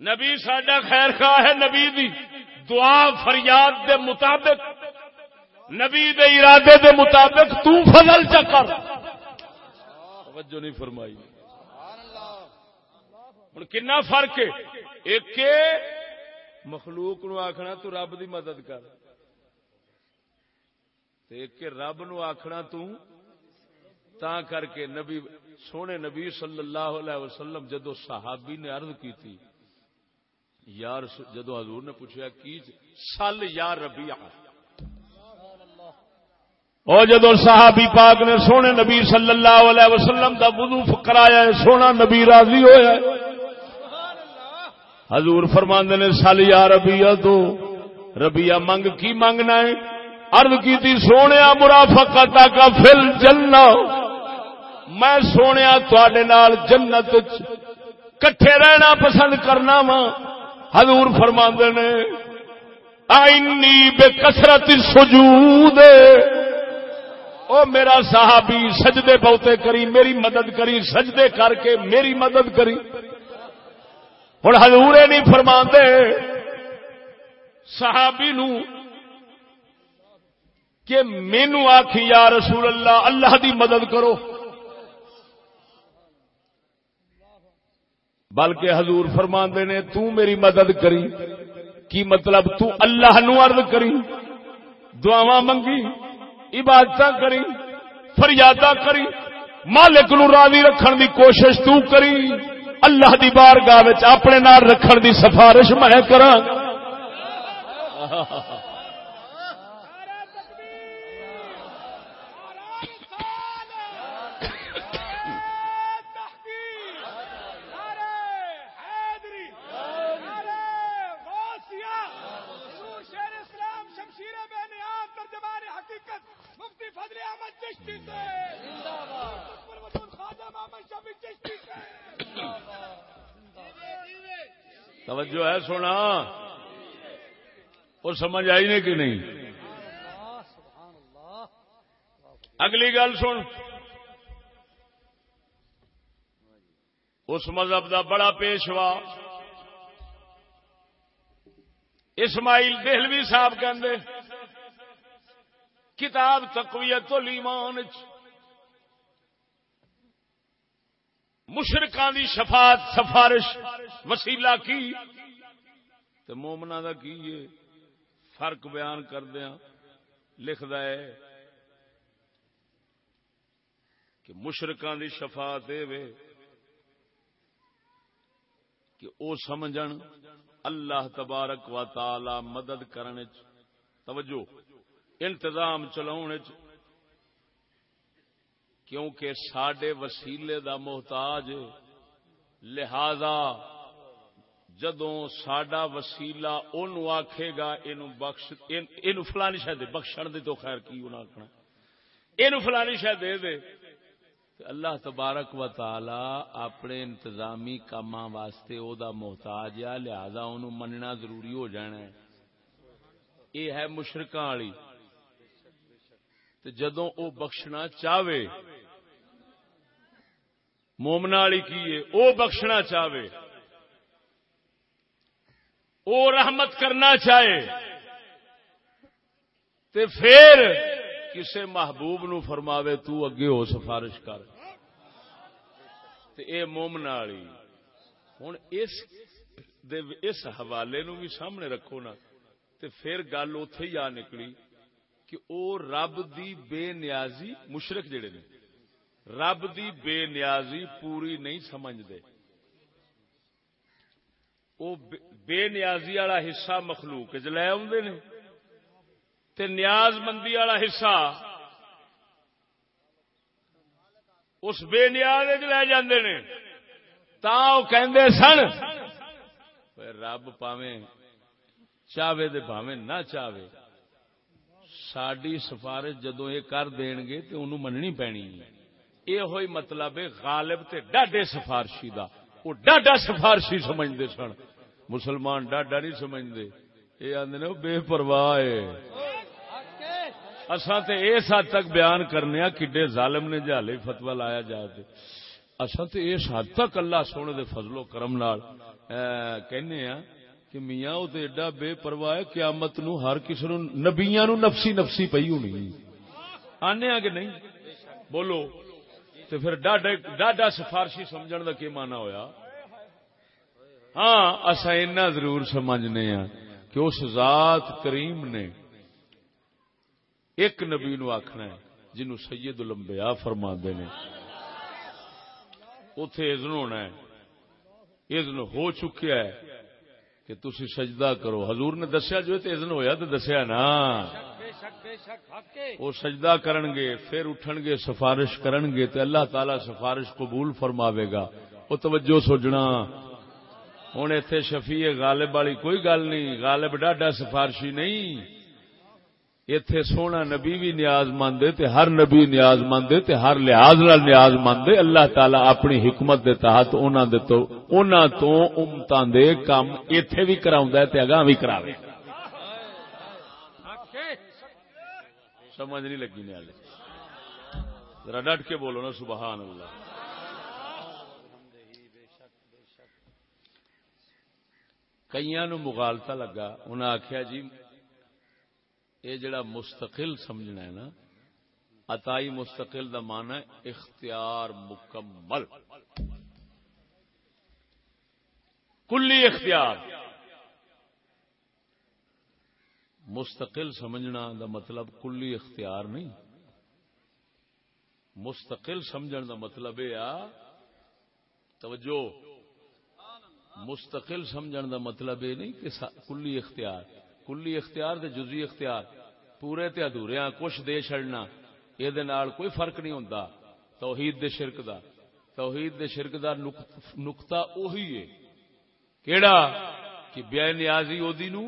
نبی ساڈا خیر خواہ ہے، نبی دی دعا فریاد دے مطابق، نبی دے ارادے دے مطابق تو فضل چکر توجہ نہیں فرمائی۔ ہوں کنا فرق ہے؟ ایک مخلوق نو آخنا تو رب دی مدد کر۔ رب نو آخنا تا کر کے نبی، سونے نبی صلی اللہ علیہ وسلم جدو صحابی نے عرض کی تھی یار جدو حضور نے پوچھا کی سل یا ربی اور جدو صحابی پاک نے سونے نبی صلی اللہ علیہ وسلم کا وضو کرایا سونا نبی راضی ہوا حضور فرماند نے سال یا ربیا تو ربیا منگ کی منگنا ہے؟ ارد کی سونے مرافقت کا فل جلنا میں سونے نال جنت کٹھے رہنا پسند کرنا وا حضور فرماند نے آئنی بے کسرت سجود۔ او میرا صحابی سجدے بہتے کری، میری مدد کری، سجدے کر کے میری مدد کری۔ ہوں ہزورے نہیں فرما صحابی نو کہ مینو آخی یا رسول اللہ اللہ دی مدد کرو۔ بلکہ حضور فرماندے نے، تو میری مدد کری۔ کی مطلب؟ تو اللہ نو عرض کری دعوا منگی عبادت کری فریادہ کری۔ مالک نو راضی رکھن دی کوشش تو کری۔ اللہ دی بارگاہ اپنے نال رکھن دی سفارش میں کراں۔ توجہ ہے سونا اور سمجھ آئی نہیں کہ نہیں؟ اگلی گل سن۔ اس مذہب دا بڑا پیشوا، اسماعیل دہلوی صاحب کہ کتاب تقویت الایمان مشرقان دی شفاعت، سفارش، وسیلہ کی؟ تو مومنا دا کی یہ فرق بیان کردیا لکھ ہے کہ مشرقان دی شفاعت وے کہ او سمجھن اللہ تبارک و تعالی مدد کرنے توجہ، انتظام چلاؤ کیونکہ سڈے وسیلے دا محتاج لہذا جدو سڈا وسیلا ان آخے گا بخش فلانی شاید بخشن دے تو خیر کی انہیں آخنا یہ فلانی شاید دے دے۔ اللہ تبارک و تعالی اپنے انتظامی کام واسطے او دا محتاج ہے، لہذا انہوں مننا ضروری ہو جانا ہے۔ یہ ہے مشرقہ والی۔ جدو او بخشنا چاہے مومنا والی کی او بخشنا چاہے او رحمت کرنا چاہے تے پھر کسے محبوب نو فرماوے تو اگے ہو سفارش کر۔ تے اے مومنا والی ہوں اس اس حوالے نو بھی سامنے رکھو نا۔ تے پھر گل اتے ہی آ نکلی کہ او رب دی بے نیازی مشرق جڑے نے۔ رب دی بے نیازی پوری نہیں سمجھتے وہ بے نیازی والا حصہ مخلوق چ لے آدھے نے، تے نیاز مندی والا حصہ، اس بے نیاز لے جاندے نے۔ تا کہندے سن رب پاویں چاہے دے پاویں نہ چاہے ساری سفارش جدو یہ کر دین گے تو انہوں مننی پینی۔ ہے یہ ہوئی مطلب ہے، غالب تے ڈاڈے سفارشی دا۔ وہ ڈاڈا سفارشی سمجھتے سن۔ مسلمان ڈاڈا نہیں سمجھتے یہ آدھے بے پرواہ اصا تے اس حد تک بیان کرنے ہاں کڈے ظالم نے جہالے فتوا لایا جائے اصا تے اس حد تک اللہ سونے دے فضل و کرم نال کہنے ہیں کہ میاں وہ تو ایڈا بے پرواہ قیامت نو ہر کسی نو، نبیاں نو نفسی نفسی پئی ہونی۔ آنے ہاں کہ نہیں؟ بولو۔ تو پھر ڈاڈا سفارشی سمجھن کا کی مانا ہویا؟ ہاں اصا اینا ضرور سمجھنے ہیں کہ اس ذات کریم نے ایک نبی نو آخنا ہے جنو سید الانبیاء فرما دے نے۔ اتے ازن ہونا ہے۔ ازن ہو چکیا ہے کہ تسی سجدہ کرو۔ حضور نے دسیا جو تے ازن ہویا تو دسیا نا۔ وہ سجدہ کرن گے پھر اٹھن گے سفارش کرن گے تے اللہ تعالی سفارش قبول فرماوے گا۔ وہ توجہ سوچنا ہوں اتے شفیع غالب والی کوئی گل نہیں، غالب ڈاڈا سفارشی نہیں۔ اتے سونا نبی بھی نیاز مندے تے ہر نبی نیاز مندے تے ہر لحاظ نال نیاز مندے اللہ تعالی اپنی حکمت دے تحت انہاں دے تو، انہاں تو امتاں دے کام ایتھے بھی کراوندا ہے تے اگاں بھی کراوے۔ سمجھ نہیں لگی نے ذرا ڈٹ کے بولو نا، سبحان اللہ۔ کئی نو مغالتا لگا۔ انہیں آخیا جی یہ جڑا مستقل سمجھنا ہے نا اتائی مستقل دا مانا ہے اختیار مکمل۔ کلی اختیار۔ مستقل سمجھنا دا مطلب کلی اختیار نہیں۔ مستقل سمجھن دا مطلب یہ توجہ۔ مستقل سمجھن دا مطلب یہ نہیں کہ کلی اختیار۔ کلی اختیار دے جزی اختیار۔ پورے تے ادھورے کچھ دے چڑنا یہ کوئی فرق نہیں ہوتا توحید دے شرک دا۔ توحید دے شرک دا نقطہ اوہی ہے۔ کیڑا؟ کہ بے نیازی ادی نو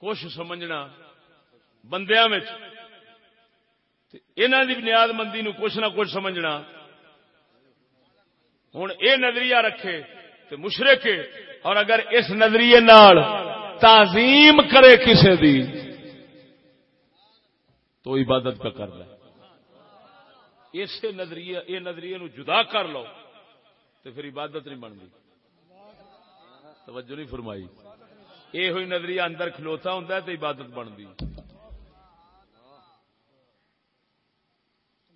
کچھ سمجھنا بندیا انہوں دی بنیاد مندی نو کچھ نہ کچھ سمجھنا۔ ہوں اے نظریہ رکھے تو مشرق اور اگر اس نظریے نال تعظیم کرے کسی دی، تو عبادت کا کر رہا ہے اس نظریے یہ نظریے نو جدا کر لو تو پھر عبادت نہیں بنتی۔ توجہ نہیں فرمائی۔ یہ ہوئی نظریہ اندر کھلوتا ہوں تو عبادت بنتی۔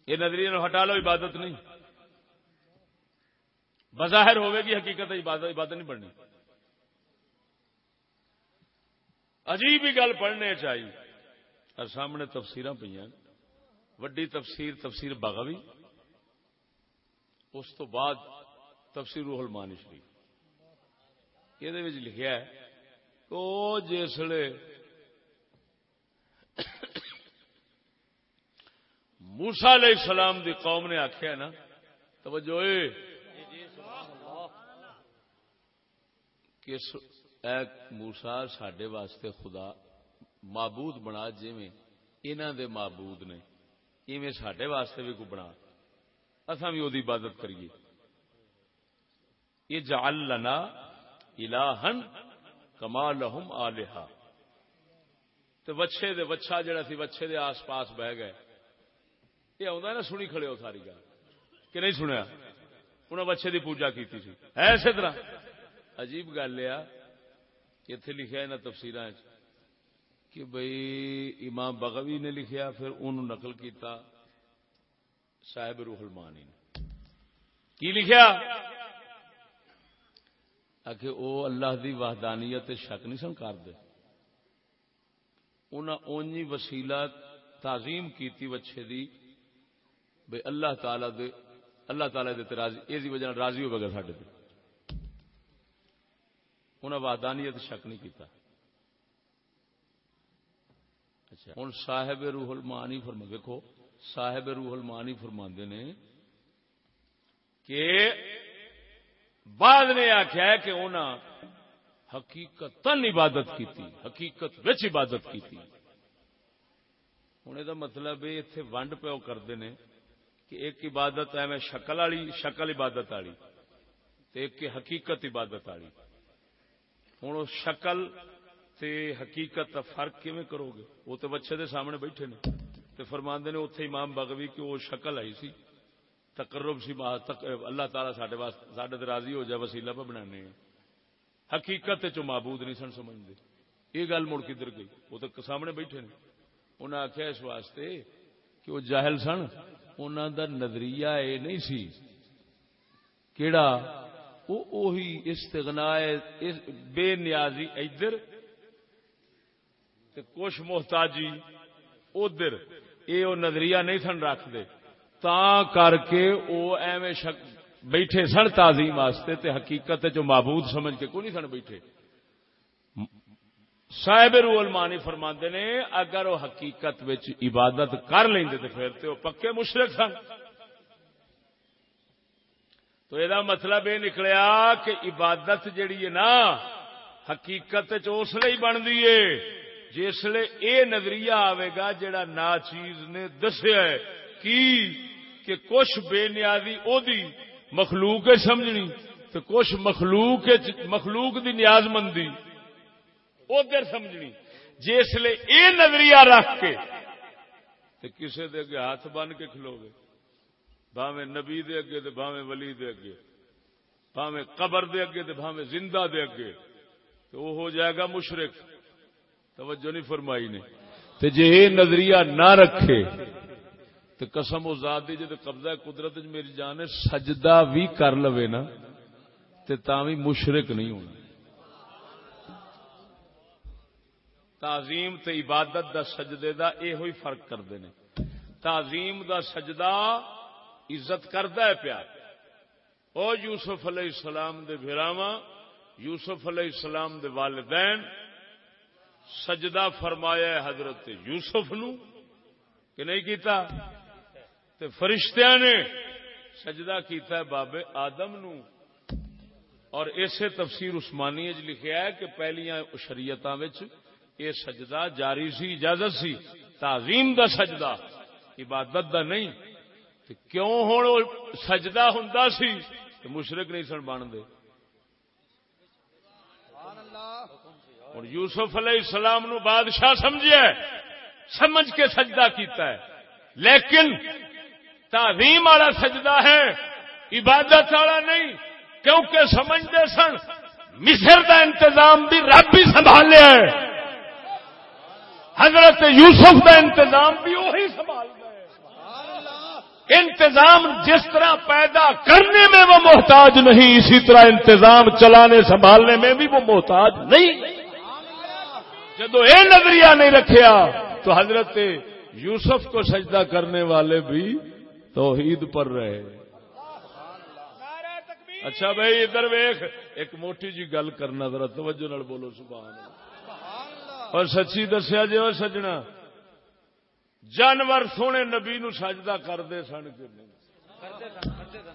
یہ نظریے نو ہٹا لو، عبادت نہیں۔ بظاہر ہوئے گی، حقیقت عبادت عبادت نہیں بننی۔ عجیب ہی گل پڑھنے چاہیے۔ اور سامنے تفسیر پہ وڈی تفسیر تفسیر بغوی۔ اس تو بعد تفسیر روح المانی شریف۔ یہ لکھا ہے کہ جسے موسا علیہ السلام دی قوم نے آخیا نا، توجہ کہ اے موسا سڈے واسطے خدا معبود بنا جی انہوں دے معبود نے ایویں سڈے واسطے بھی کوئی بنا اصا بھی وہ عبادت کریے یہ جال لنا الہن کما لہم آلہا تے وچھے دے وچھا جڑا سی وچھے دے آس پاس بہ گئے یہ آدھا نا سنی کھڑے ہو ساری گل کہ نہیں سنیا انہیں بچے کی پوجا کی تھی اسی طرح عجیب گل یہ اتے لکھا یہاں تفصیل کہ بھائی امام بغوی نے لکھیا، پھر ان نقل کیتا صاحب روح المانی نے۔ کی لکھیا؟ کہ او اللہ دی وحدانیت شک نہیں سن کر دے انہاں اونجی وسیلہ تعظیم کیتی وچھے دی، بھئی اللہ تعالی دے، اللہ تعالی دے راضی اے وجہ راضی ہو بغیر ساڈے تے۔ انہاں وحدانیت شک نہیں کیتا۔ اچھا ہن صاحب روح المانی فرما، دیکھو، صاحب روح المانی فرماندے نے کہ بعد نے آخیا کہ انہاں حقیقت عبادت کی حقیقت وچ عبادت کی ہوں یہ مطلب اتنے ونڈ پیو کرتے ہیں کہ ایک عبادت ہے میں شکل والی، شکل عبادت والی ایک حقیقت عبادت والی۔ ہوں شکل تے حقیقت کا فرق کیون کرو گے وہ تو بچے دے سامنے بیٹھے نے تے فرماندے نے اتے امام بغوی کہ وہ شکل آئی سی تقرب سی اللہ تعالیٰ سڈے سڈے راضی ہو جائے وسیلہ پہ بنا حقیقت چ معبود نہیں سن سمجھتے یہ گل مڑ کدھر گئی وہ تو سامنے بیٹھے نے انہیں آخیا اس واسطے کہ وہ جاہل سن انہوں دا نظریہ یہ نہیں سی کیڑا وہ استغنا بے نیازی ادھر کچھ محتاجی ادھر یہ نظریہ نہیں سن رکھتے تا کر کے وہ ایویں بیٹھے سن تعظیم واسطے تے حقیقت جو معبود سمجھ کے کو نہیں سن بیٹھے۔ صاحب رو المانی فرما نے، اگر وہ حقیقت عبادت کر لیں تو پھر تو پکے مشرق سن۔ تو یہ مطلب یہ نکلیا کہ عبادت جیڑی ہے نا، حقیقت اس لیے بنتی ہے، جس یہ نظریہ آئے گا جڑا نا چیز نے دسیا کی؟ کہ کچھ بے نیازی او دی مخلوق سمجھنی تو کچھ مخلوق مخلوق دی نیاز مندی۔ ادھر سمجھنی، جس لیے اے نظریہ رکھ کے تو کسے دے ہاتھ بن کے کھلو گے بھاوے نبی دے اگے تو بھاوے ولی دے اگے۔ بھاوے قبر دے اگے تو بھاوے زندہ دے اگے۔ تو وہ ہو جائے گا مشرق۔ توجہ نہیں فرمائی نے۔ تے جے یہ نظریہ نہ رکھے تو قسم و ذات دی جے قبضہ قدرت میری جان ہے، سجدہ بھی کر لوے نا، تے تاوی مشرک نہیں ہونا۔ تعظیم تے عبادت دا سجدے دا اے ہوئی فرق کرتے ہیں تعظیم دا سجدہ عزت کردا ہے پیا او یوسف علیہ السلام دے بھراواں یوسف علیہ السلام دے والدین، سجدہ فرمایا ہے حضرت یوسف نو، کہ نہیں کیتا؟ تے فرشتیاں نے سجدہ کیتا ہے بابے آدم نو۔ اور اسے تفسیر عثمانی اج لکھیا ہے کہ پہلیاں شریعتاں وچ یہ سجدہ جاری سی، اجازت سی۔ تعظیم دا سجدہ، عبادت دا نہیں۔ تے کیوں ہن سجدہ ہوندا سی تے نہیں سن بن دے اور یوسف علیہ السلام نو بادشاہ سمجھے سمجھ کے سجدہ کیتا ہے۔ لیکن تعظیم والا سجدہ ہے، عبادت والا نہیں، کیونکہ سمجھتے سن، مصر دا انتظام بھی رب ہی سنبھالے ہے۔ حضرت یوسف دا انتظام بھی وہی سنبھال انتظام جس طرح پیدا کرنے میں وہ محتاج نہیں، اسی طرح انتظام چلانے، سنبھالنے میں بھی وہ محتاج نہیں۔ جب یہ نظریہ نہیں رکھیا، تو حضرت یوسف کو سجدہ کرنے والے بھی توحید پر رہے۔ اچھا بھائی، ادھر ویخ ایک موٹی جی گل کرنا، ذرا توجہ نال بولو، سبحان اور سچی دسیا جی اور سجنا۔ جانور سونے نبی نو سجدہ کرتے سن کہ نہیں؟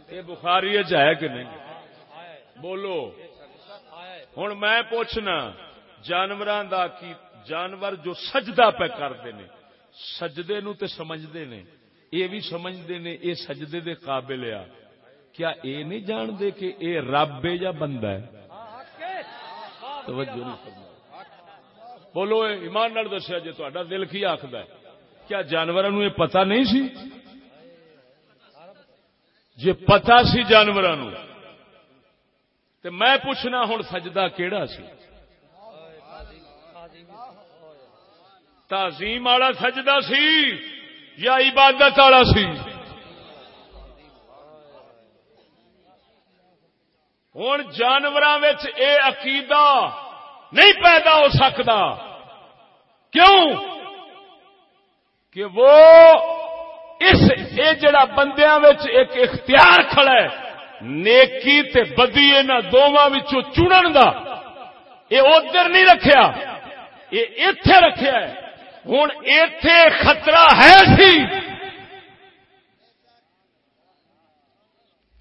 یہ بخاری ہے کہ نہیں؟ بولو۔ ہوں میں پوچھنا جانور جانور جو سجدہ پہ کرتے ہیں سجدے نو تے سمجھتے نے، یہ بھی سمجھتے نے، یہ سجدے دے قابل آ کیا اے نہیں جانتے کہ اے رب ہے یا بندہ ہے؟ توجہ نہیں کرنا بولو، ایمان نال دسیا جی تا دل کی آخد ہے۔ کیا جانوروں یہ پتا نہیں سی؟ جی پتا سی جانوروں میں پوچھنا ہوں سجدہ کیڑا سی؟ تعظیم والا سجدہ سی یا عبادت والا سی؟ ہوں جانور اے عقیدہ نہیں پیدا ہو سکتا کیوں؟ کہ وہ اس اے جڑا بندیاں وچ ایک اختیار کھڑا ہے، نیکی تے بدی ان دونوں چنن دا۔ یہ ادھر نہیں رکھیا، یہ اتے رکھیا ہے۔ ہوں اتے خطرہ ہے سی۔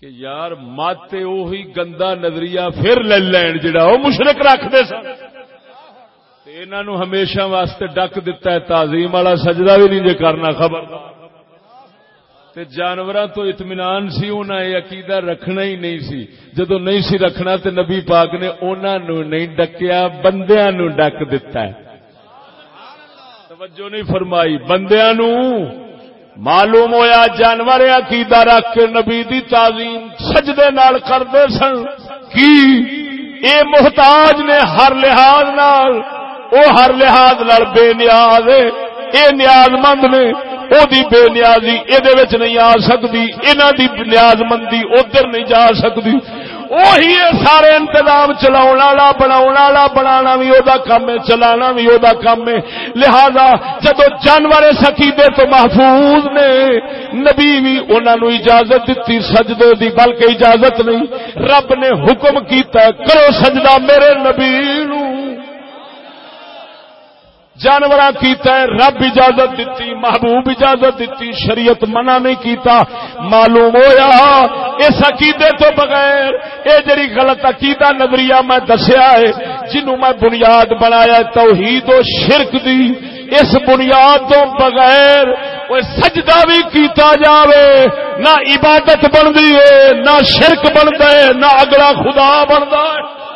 کہ یار ماتے وہی گندا نظریہ پھر لے لین جڑا وہ مشرق رکھتے سن۔ انہوں ہمیشہ واسطے ڈک دتا ہے، تعظیم والا سجدہ بھی نہیں جے کرنا خبر تے جانوراں تو اطمینان سی، انہاں یہ عقیدہ رکھنا ہی نہیں سی۔ جدو نہیں سی رکھنا تے نبی پاک نے انہاں نو نہیں ڈکیا، بندیاں نو ڈک دتا ہے۔ توجہ نہیں فرمائی، بندیاں نو معلوم ہویا جانور عقیدہ رکھ کے نبی دی تعظیم سجدے نال کرتے سن۔ کی؟ اے محتاج نے ہر لحاظ نال او ہر لحاظ نال بے نیاز اے نیاز مند نے، او دی بے نیازی اے نہیں آ سکتی انہاں دی نیاز مندی ادھر نہیں جا سکتی وہی سارے انتظام چلا بنا بنا بھی وہ کام ہے چلا بھی وہ کام ہے۔ لہذا جدو جانور سکیدے تو محفوظ نے، نبی بھی انہوں اجازت دیتی سجدے دی، بلکہ اجازت نہیں، رب نے حکم کیتا ہے، کرو سجدہ میرے نبی نو۔ جانور کیتا ہے، رب اجازت دیتی محبوب اجازت دیتی شریعت منع نہیں کیتا۔ معلوم ہویا، اس عقیدے تو بغیر اے جڑی غلط عقیدہ نظریہ میں دسیا ہے جنوں میں بنیاد بنایا توحید و شرک دی، اس بنیاد تو بغیر وہ سجدہ بھی کیتا جاوے، نہ عبادت بنتی ہے، نہ شرک بنتا ہے، نہ اگلا خدا بنتا ہے۔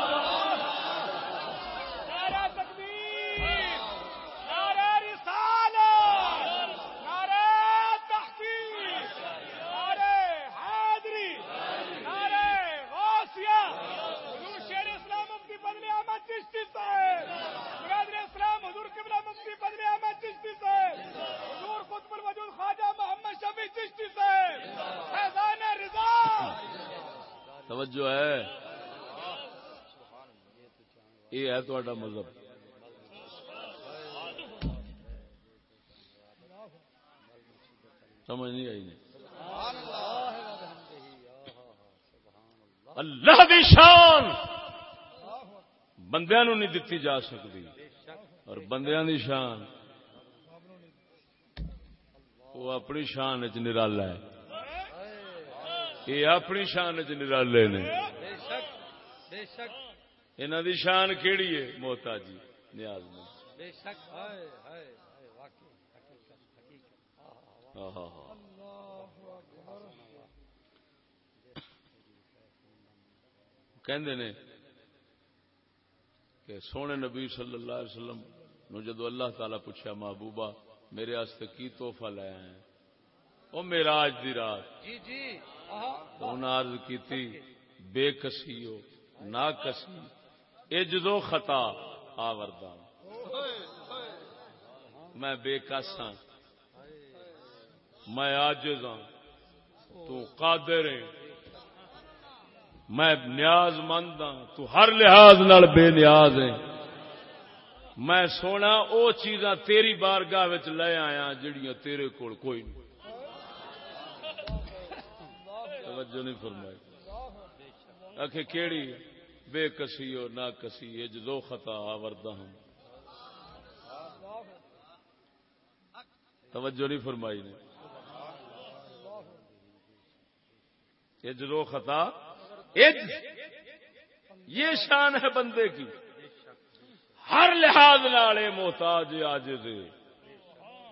یہ ہے تا مذہب۔ سمجھ نہیں آئی نہیں۔ اللہ دی شان۔ بندیا نو نہیں دتی جا سکتی اور بندیا دی شان۔ وہ اپنی شان چ نرالا ہے۔ یہ اپنی شان چ نرالے نے۔ بے شک بے شک۔ انہوں دی شان کیڑی ہے؟ موتا جی نیاز میں نے کہ سونے نبی صلی اللہ علیہ وسلم نو جدو اللہ تعالی پوچھا محبوبہ میرے آستے کی توحفہ لے آئے وہ میرا آج دی رات۔ جی جی عرض کی بے کسی ہو نہ کسی اجدو خطا آوردہ میں بے کس ہاں۔ میں آجز ہاں۔ تو قادر ہے میں نیاز مند ہاں۔ تو ہر لحاظ نال بے نیاز ہے میں سونا او چیزاں تیری بارگاہ لے آیا جڑیاں تیرے کول کوئی نہیں۔ توجہ نہیں فرمائی۔ آخ کیڑی بے کسی ہو نہ کسی اج دو خطا آوردہ ہوں۔ توجہ نہیں فرمائی نے۔ اج دو خطا۔ اج یہ شان ہے بندے کی۔ ہر لحاظ نال محتاج آج دے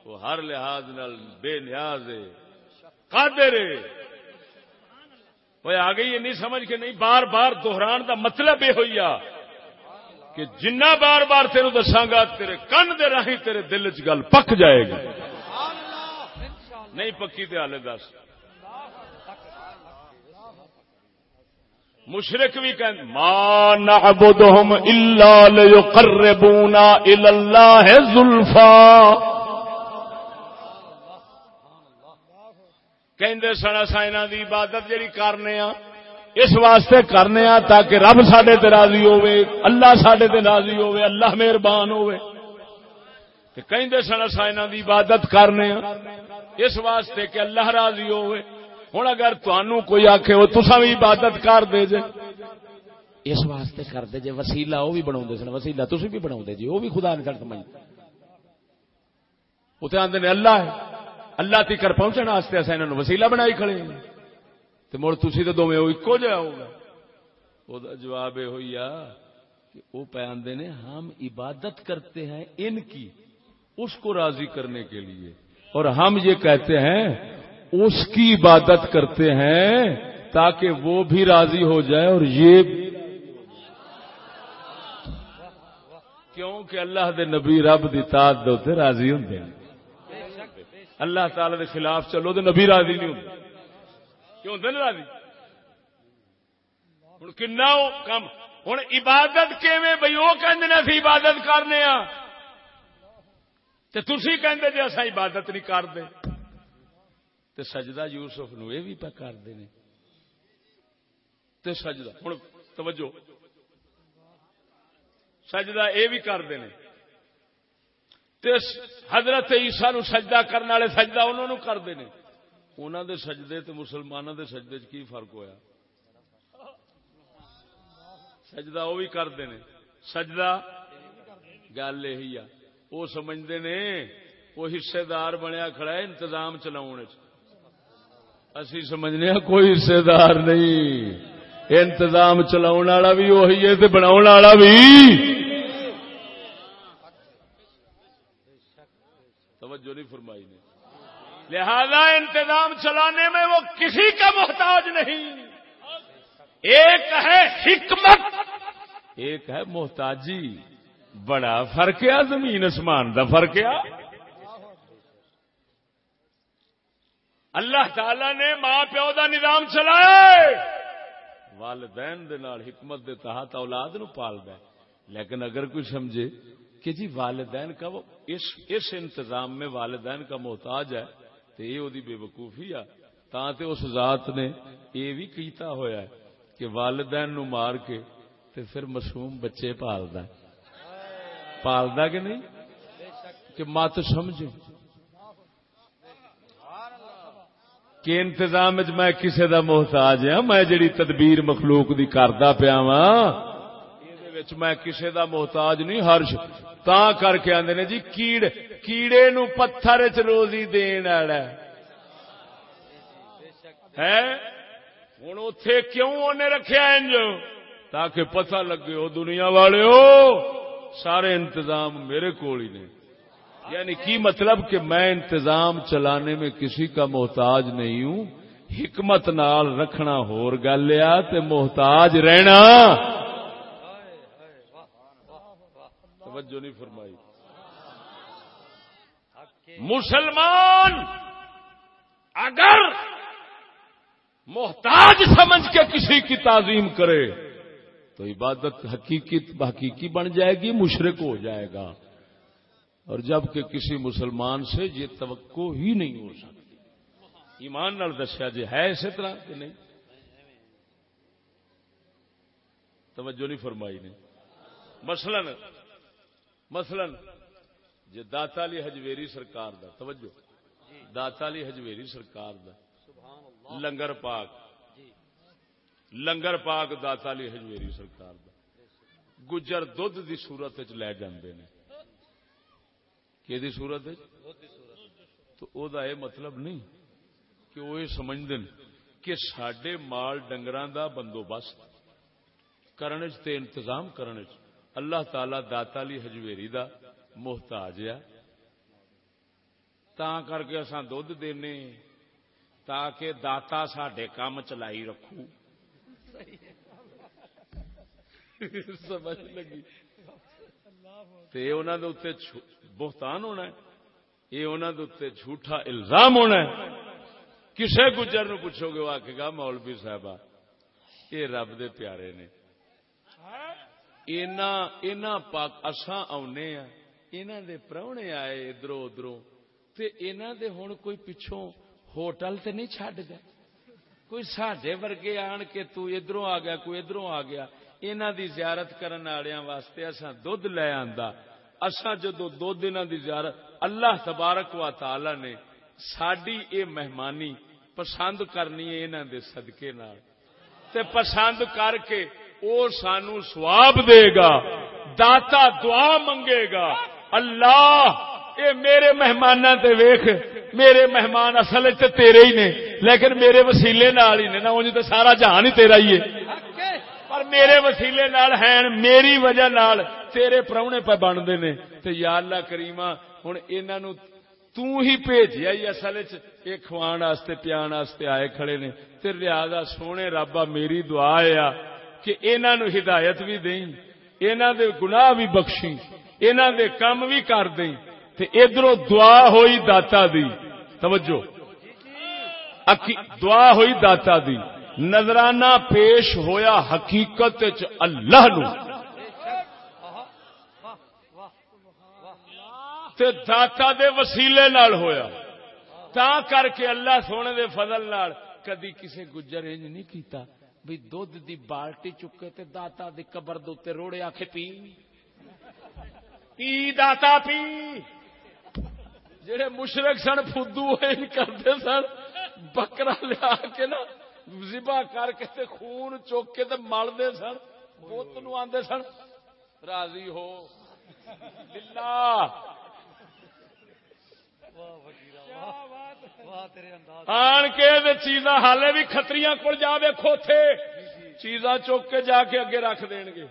وہ ہر لحاظ نال بے نیاز ہے۔ قادر ہے۔ وہ آ گئی نہیں سمجھ کے نہیں، بار بار دہران دا مطلب یہ ہوئی آ کہ جنہ بار بار تیرو دساگا تیرے کن دے راہی تیرے دل چ گل پک جائے گی۔ نہیں پکی تے ہالے دس۔ مشرق بھی کہ ما نعبدهم الا ليقربونا الى الله زلفا۔ کہندے سن اساں انہاں دی عبادت جڑی کرنے ہاں اس واسطے کرنے ہاں تاکہ رب ساڈے تے راضی ہوے اللہ ساڈے تے راضی ہوے اللہ مہربان ہوے تے کہندے سن اساں انہاں دی عبادت کرنے ہاں اس واسطے کہ اللہ راضی ہوے ہن اگر تانوں کوئی آکھے او تساں بھی عبادت کر دے جے؟ اس واسطے کر دے جے وسیلہ او بھی بناوندے سن وسیلہ تسی بھی بناوندے جی او بھی خدا نے سمجھ۔ اوتے آندے نے اللہ ہے اللہ تیکر پہنچنے واسطے اصا انہوں وسیلہ بنائی کھڑے تو مڑ تھی تو دونوں ایکو جہا ہوگا وہ جواب یہ ہوئی کہ وہ پہ آدھے نے ہم عبادت کرتے ہیں ان کی، اس کو راضی کرنے کے لیے۔ اور ہم یہ کہتے ہیں اس کی عبادت کرتے ہیں تاکہ وہ بھی راضی ہو جائے اور یہ کیونکہ اللہ دے نبی رب دی تات دے راضی ہوں اللہ تعالی دے خلاف چلو تو نبی راضی نہیں ہوتا کیوں ہوتے راضی؟ ہوں کنا کم ہوں عبادت کیویں بھائی وہ کہ عبادت کرنے تھی کہ جی اصا عبادت نہیں کرتے تو سجدہ یوسف نو یہ بھی پہ کرتے ہیں سجدہ ہوں توجہ۔ سجدہ یہ بھی کرتے ہیں حضرت عیسا نو سجدہ کرنے والے سجدہ انہوں نے کرتے ہیں۔ انہوں دے سجدے تے مسلمانوں دے سجدے چ کی فرق ہویا؟ سجدہ وہ بھی کرتے ہیں۔ سجدہ گل یہی آ وہ سمجھتے نے وہ حصے دار بنیا کھڑا ہے انتظام چلا اسی سمجھنے کوئی حصے دار نہیں۔ انتظام چلا بھی وہی ہے بنا بھی۔ فرمائی نے۔ لہذا انتظام چلانے میں وہ کسی کا محتاج نہیں۔ ایک ہے حکمت، ایک ہے محتاجی۔ بڑا فرق ہے زمین اسمان کا فرق ہے۔ اللہ تعالی نے ماں پیو کا نظام چلایا والدین دے نال حکمت دے تحت اولاد نو پال لیکن اگر کوئی سمجھے کہ جی والدین کا وہ اس اس انتظام میں والدین کا محتاج ہے تو یہ بے وقوفی آ۔ اس ذات نے یہ بھی کیتا ہویا ہے کہ والدین نو مار کے تے پھر معصوم بچے پالدا پالدا کہ نہیں؟ کہ مت سمجھ کہ انتظام میں کسے دا محتاج ہاں میں جڑی تدبیر مخلوق دی کردا پیا وا میں کسے دا محتاج نہیں ہر تا کر کے آندے نے جی کیڑ کیڑے نو پتھر چ روزی دین والا ہے ہوں اتے کیوں انہیں رکھا انج تاکہ پتہ لگے وہ دنیا والے ہو سارے انتظام میرے کو ہی نے یعنی کی مطلب کہ میں انتظام چلانے میں کسی کا محتاج نہیں ہوں حکمت نال رکھنا ہور گل تے محتاج رہنا توجہ نہیں فرمائی۔ مسلمان اگر محتاج سمجھ کے کسی کی تعظیم کرے، تو عبادت حقیقی حقیقی بن جائے گی، مشرق ہو جائے گا۔ اور جبکہ کسی مسلمان سے یہ توقع ہی نہیں ہو سکتی۔ ایمان نال دسیا جی ہے اسی طرح کہ نہیں؟ توجہ نہیں فرمائی نے۔ مثلا مثلا جی داتا علی ہجویری سرکار دا توجہ۔ داتا علی ہجویری سرکار دا۔ لنگر پاک۔ لنگر پاک داتا علی ہجویری سرکار دا۔ گجر دھد دی صورت لے جاندے نے۔ کہ دی صورت تو او دا اے مطلب نہیں کہ وہ یہ سمجھ دن کہ سڈے مال ڈنگران دا بندوبست کرنے تے انتظام کرنے اللہ تعالی داتا علی ہجویری دا محتاج ہے۔ تا کر کے اساں دھد دینے تاکہ داتا سڈے کام چلائی رکھو سمجھ لگی۔ بہتان ہونا یہ انہوں نے جھوٹا الزام ہونا کسے گجر نو پوچھو گے، وہ گا مولوی صاحب یہ رب دے پیارے نے۔ اینا پاک اساں آنے ہاں۔ انہوں دے پرونے آئے ادھر ادھر دے ہوں کوئی پچھوں ہوٹل تے نہیں چڈ گئے کوئی سڈے ورگے آن کے تو ادھروں آ گیا، کوئی ادھروں آ گیا۔ انہوں دی زیارت کرنے والوں واسطے اصا دھد لے آندا۔ اسا جدو دو دن دی زیارت اللہ تبارک و تعالی نے ساری اے مہمانی پسند کرنی ہے انہوں دے صدقے نال۔ تے پسند کر کے او سانو سواب دے گا، داتا دعا منگے گا۔ اللہ، اے میرے مہمان تے ویخ میرے مہمان اصل تیرے ہی نے۔ لیکن میرے وسیلے نال ہی نے نا انج تو سارا جہان ہی تیرا ہی ہے۔ پر میرے وسیلے نال ہیں، میری وجہ نال تیرے پرونے پہ بنتے نے۔ تے یا اللہ کریما ہوں انہوں تو ہی بھیجیا ہی اصل یہ کھوان واسطے، پیان واسطے آئے کھڑے نے۔ تے لہذا سونے رابا میری دعا ہے کہ انہوں ہدایت بھی دیں انہوں دے گناہ بھی بخشی انہوں دے کم بھی کر دیں۔ ادھر دعا ہوئی داتا دی۔ توجہ۔ دعا ہوئی داتا دی۔ نظرانہ پیش ہویا حقیقت اللہ نو۔ تے داتا دے وسیلے نال ہویا۔ تا کر کے اللہ سونے دے فضل نال کدی کسے گجر انج نہیں کیتا۔ بھی دودھ دی بالٹی چکے تے داتا دی قبر دوتے روڑے آکھے پی۔ پی داتا پی۔ جڑے مشرق سن، فدو کرتے سن۔ بکرا لیا کے نا زبا کر کے تے خون چوک کے تے ملتے سن۔ بت نو آدھے سن۔ راضی ہو۔ آن کے چیزاں ہالے بھی کتری کو جا کھوتے چیزاں چوک کے جا کے اگے رکھ دین گے۔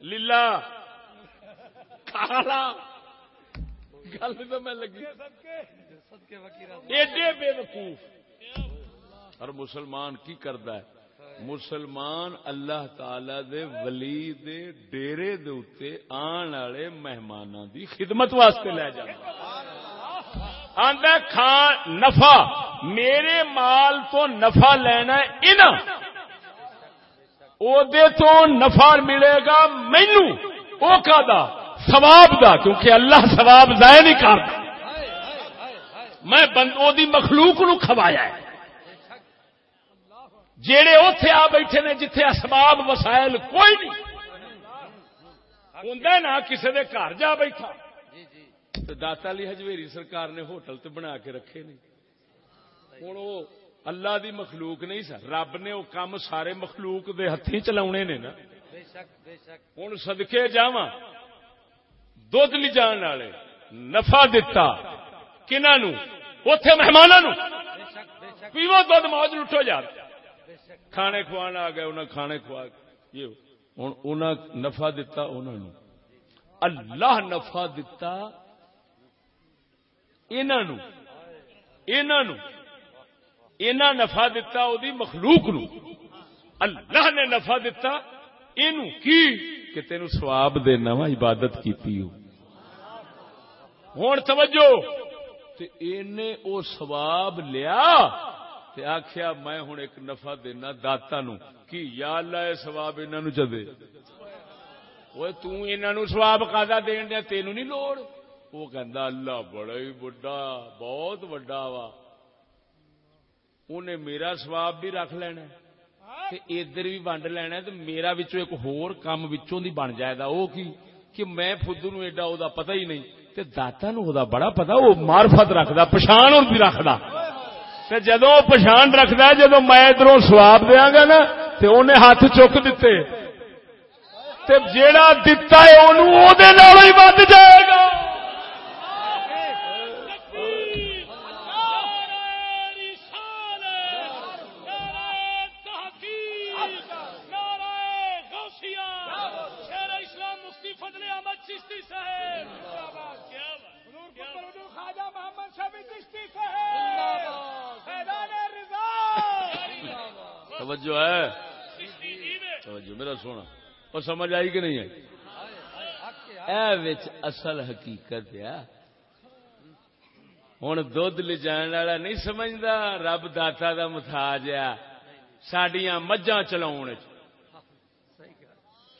لیلا۔ کھالا گل تو میں لگی۔ ایڈے بے وقوف۔ اور مسلمان کی کرتا ہے؟ مسلمان اللہ تعالی دے ولی دے ڈیرے دے اتے آن والے مہمانوں دی خدمت واسطے لے جا آدھا کھان، نفع۔ میرے مال تو نفع لینا ان تو نفع ملے گا مینو وہ کا سواب دا، کیونکہ اللہ سواب ضائع نہیں کرتا میں بندوں دی مخلوق نو کھوایا ہے۔ جڑے اتے آ بیٹھے نے جتھے اسباب وسائل کوئی نہیں۔ ہوں نا کسی کے گھر جا بیٹھا۔ داتا لی ہجویری سرکار نے ہوٹل تے بنا کے رکھے نہیں ہوں وہ اللہ دی مخلوق نہیں سر رب نے وہ کام سارے مخلوق دے ہاتھی چلا نے نا۔ ہوں سدکے جا دھد جان والے نفع دتا۔ کنہوں اتے مہمان پیو دھد موج لٹو جا۔ کھانے کھوانا آ گئے انہیں کھانے کھوا ہوں نفع دتا انہوں نے اللہ نفع دتا انہوں انہوں اینا نفع دتا او دی مخلوق نو اللہ نے نفع دتا اینو کی؟ کہ تین سواب دینا وا عبادت کی ہوں توجہ او سواب لیا تے آخیا میں ہوں ایک نفع دینا داتا نو کی یا اللہ سواب انہوں چدے وہ تنہوں سواب کا دین دیا تینوں نہیں لوڑ۔ وہ کہندا اللہ بڑا ہی بڑا بہت بڑا وا۔ انہیں میرا سواب بھی رکھ لینا ادھر بھی ونڈ لینا تو میرا ایک ہور کام وچوں دی بن جائے گا۔ وہ کی؟ کہ میں فدو نو ایڈا، او دا پتہ ہی نہیں۔ تے داتا نو دا بڑا پتا وہ مارفت رکھدا پچھان ہوں بھی رکھدا۔ تے پچھان رکھدا جدو میں ادھر سواب دیا گا نا، تے انہیں ہاتھ چک دیتے تے جیڑا دتا ہے انہوں وہ ود جائے گا۔ اور سمجھ آئی کہ نہیں آئی؟ اے اصل حقیقت ہے۔ ہوں دھد لے والا نہیں سمجھتا رب داتا دا متاج آ سڈیا مجھا چلا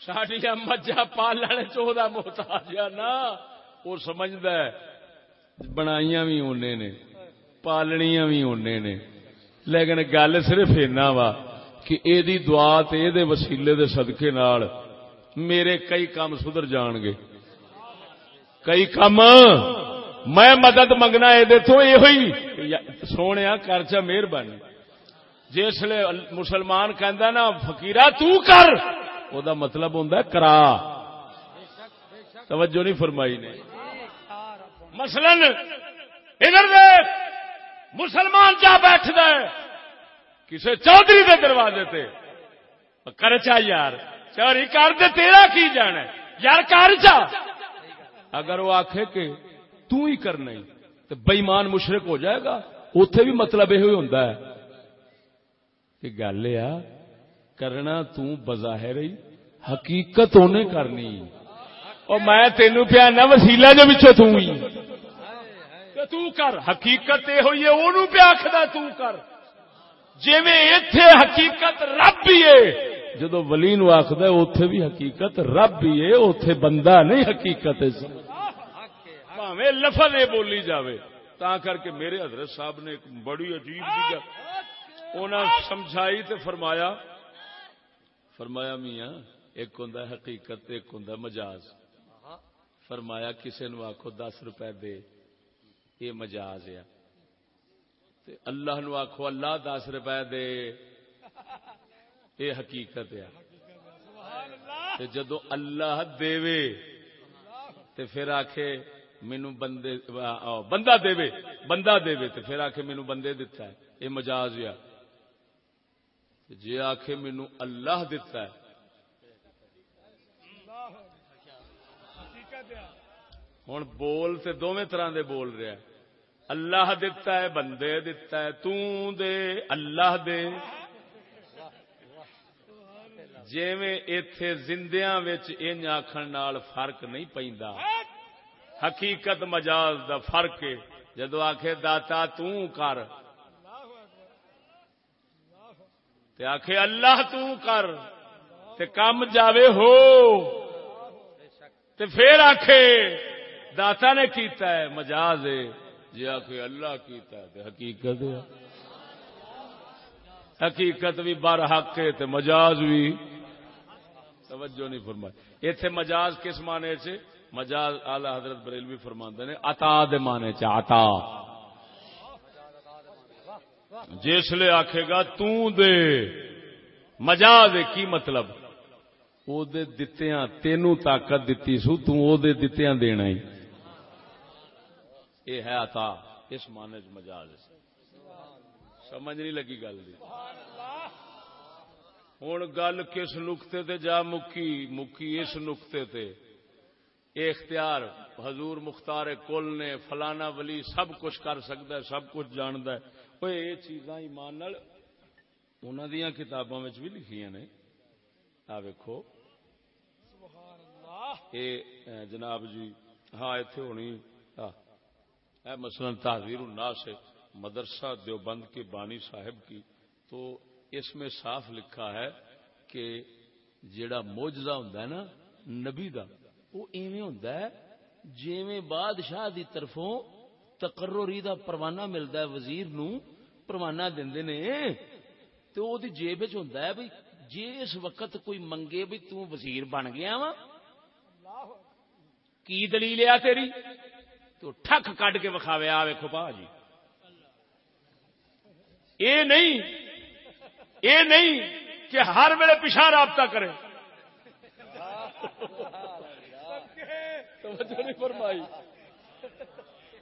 سڈیا مجھا پالن چوہا محتاج آ نا۔ وہ سمجھتا بنائیاں بھی اونے نے، پالنیاں بھی اونے نے۔ لیکن گل صرف اینا وا کہ اے دی دعا تے دے وسیلے دے صدقے نال میرے کئی کام سدھر جان گے۔ کئی کام میں مدد منگنا یہ سونے کر چا مہربانی جسے مسلمان کہندا نا، فقیرہ تو کر۔ او دا مطلب ہوندا کرا۔ توجہ نہیں فرمائی نے۔ مثلا ادھر دیکھ، مسلمان جا بیٹھ دے کسے چودھری دے دروازے تے۔ کر چا یار۔ چوری کر دے، تیرا کی جانا یار، کر چا اگر وہ آخے کہ تو ہی کرنا تو بےمان مشرق ہو جائے گا۔ اتے بھی مطلب یہ ہوتا ہے کہ گل یہ کرنا تظاہر ہی حقیقت انہیں کرنی۔ اور میں تینو پیا نہ وسیلا جو بچوں تھی تو کر، حقیقت یہ ہوئی ہے وہ پیا آخر کر۔ جی اتے حقیقت رب بھی ہے جدو ولی نو آخد اتے بھی حقیقت، رب بھی ہے اتے بندہ نہیں حقیقت لفظ یہ بولی جاوے۔ تا کر کے میرے حضرت صاحب نے ایک بڑی عجیب جی انہوں سمجھائی تے فرمایا فرمایا میاں، ایک ہوں حقیقت، ایک ہوں مجاز۔ فرمایا کسی نو آخو دس روپے دے، یہ مجاز ہے۔ اللہ نو آخو اللہ دس روپے دے۔ یہ حقیقت ہے۔ جدو اللہ دے تے پھر آخے مینو بندے بندہ دے بندہ دے تے پھر آخے مینو بندے دتا ہے۔ یہ مجاز یا جی آخ مینو اللہ دتا ہے۔ ہوں بول تے دونوں طرح دے بول رہا ہے۔ اللہ دتا ہے، بندے دتا ہے، توں دے، اللہ دے۔ جیویں ایتھے زندیاں وچ انج آکھن نال فرق نہیں پیندا۔ حقیقت مجاز دا فرق ہے۔ جدو آکھے داتا توں کر۔ تے آکھے اللہ توں کر۔ تے کم جاوے ہو۔ تے پھر آکھے داتا نے کیتا ہے، مجاز ہے۔ جی آ اللہ کیتا ہے، تے حقیقت ہے۔ حقیقت بھی بر حق ہے، تے مجاز بھی۔ توجہ نہیں فرمائی۔ اتے مجاز کس مانے چ مجاز آلہ حضرت بریلوی فرما نے اتا دے مانے چاہتا جسے آخے گا دے۔ مجاز کی مطلب؟ وہ دتیاں، تینوں طاقت دتی سو دے دتیاں دینا ہی۔ یہ ہے عطا، اس معنی چ مجاز سمجھ نہیں لگی گل اللہ۔ ہوں گل کس نقطے تے جا مکی مکی اس نقطے تے اختیار حضور مختار کل نے فلانا ولی سب کچھ کر سکتا ہے سب کچھ جاند ہے وہ یہ چیزاں ایمان انہوں دیا کتابوں بھی لکھیا نے آ ویکو جناب جی ہاں اتے ہونی مثلا تحریر الناس مدرسہ دیوبند کے بانی صاحب کی تو اس میں صاف لکھا ہے کہ جیڑا موجزہ ہوں نا، نبی دا وہ ایویں ہوں جی بادشاہ دی طرفوں تقرری دا پروانہ ملتا ہے، وزیر نو پروانہ دے نے۔ تو وہ جیب ہوں بھائی جی اس وقت کوئی منگے بھی تو وزیر بن گیا وا، کی دلیل آ تیری؟ تو ٹھک کڈ کے وکھاوے، آ ویکو پا جی۔ اے نہیں اے نہیں کہ ہر ویلے پیچھا رابطہ کرے۔ فرمائی۔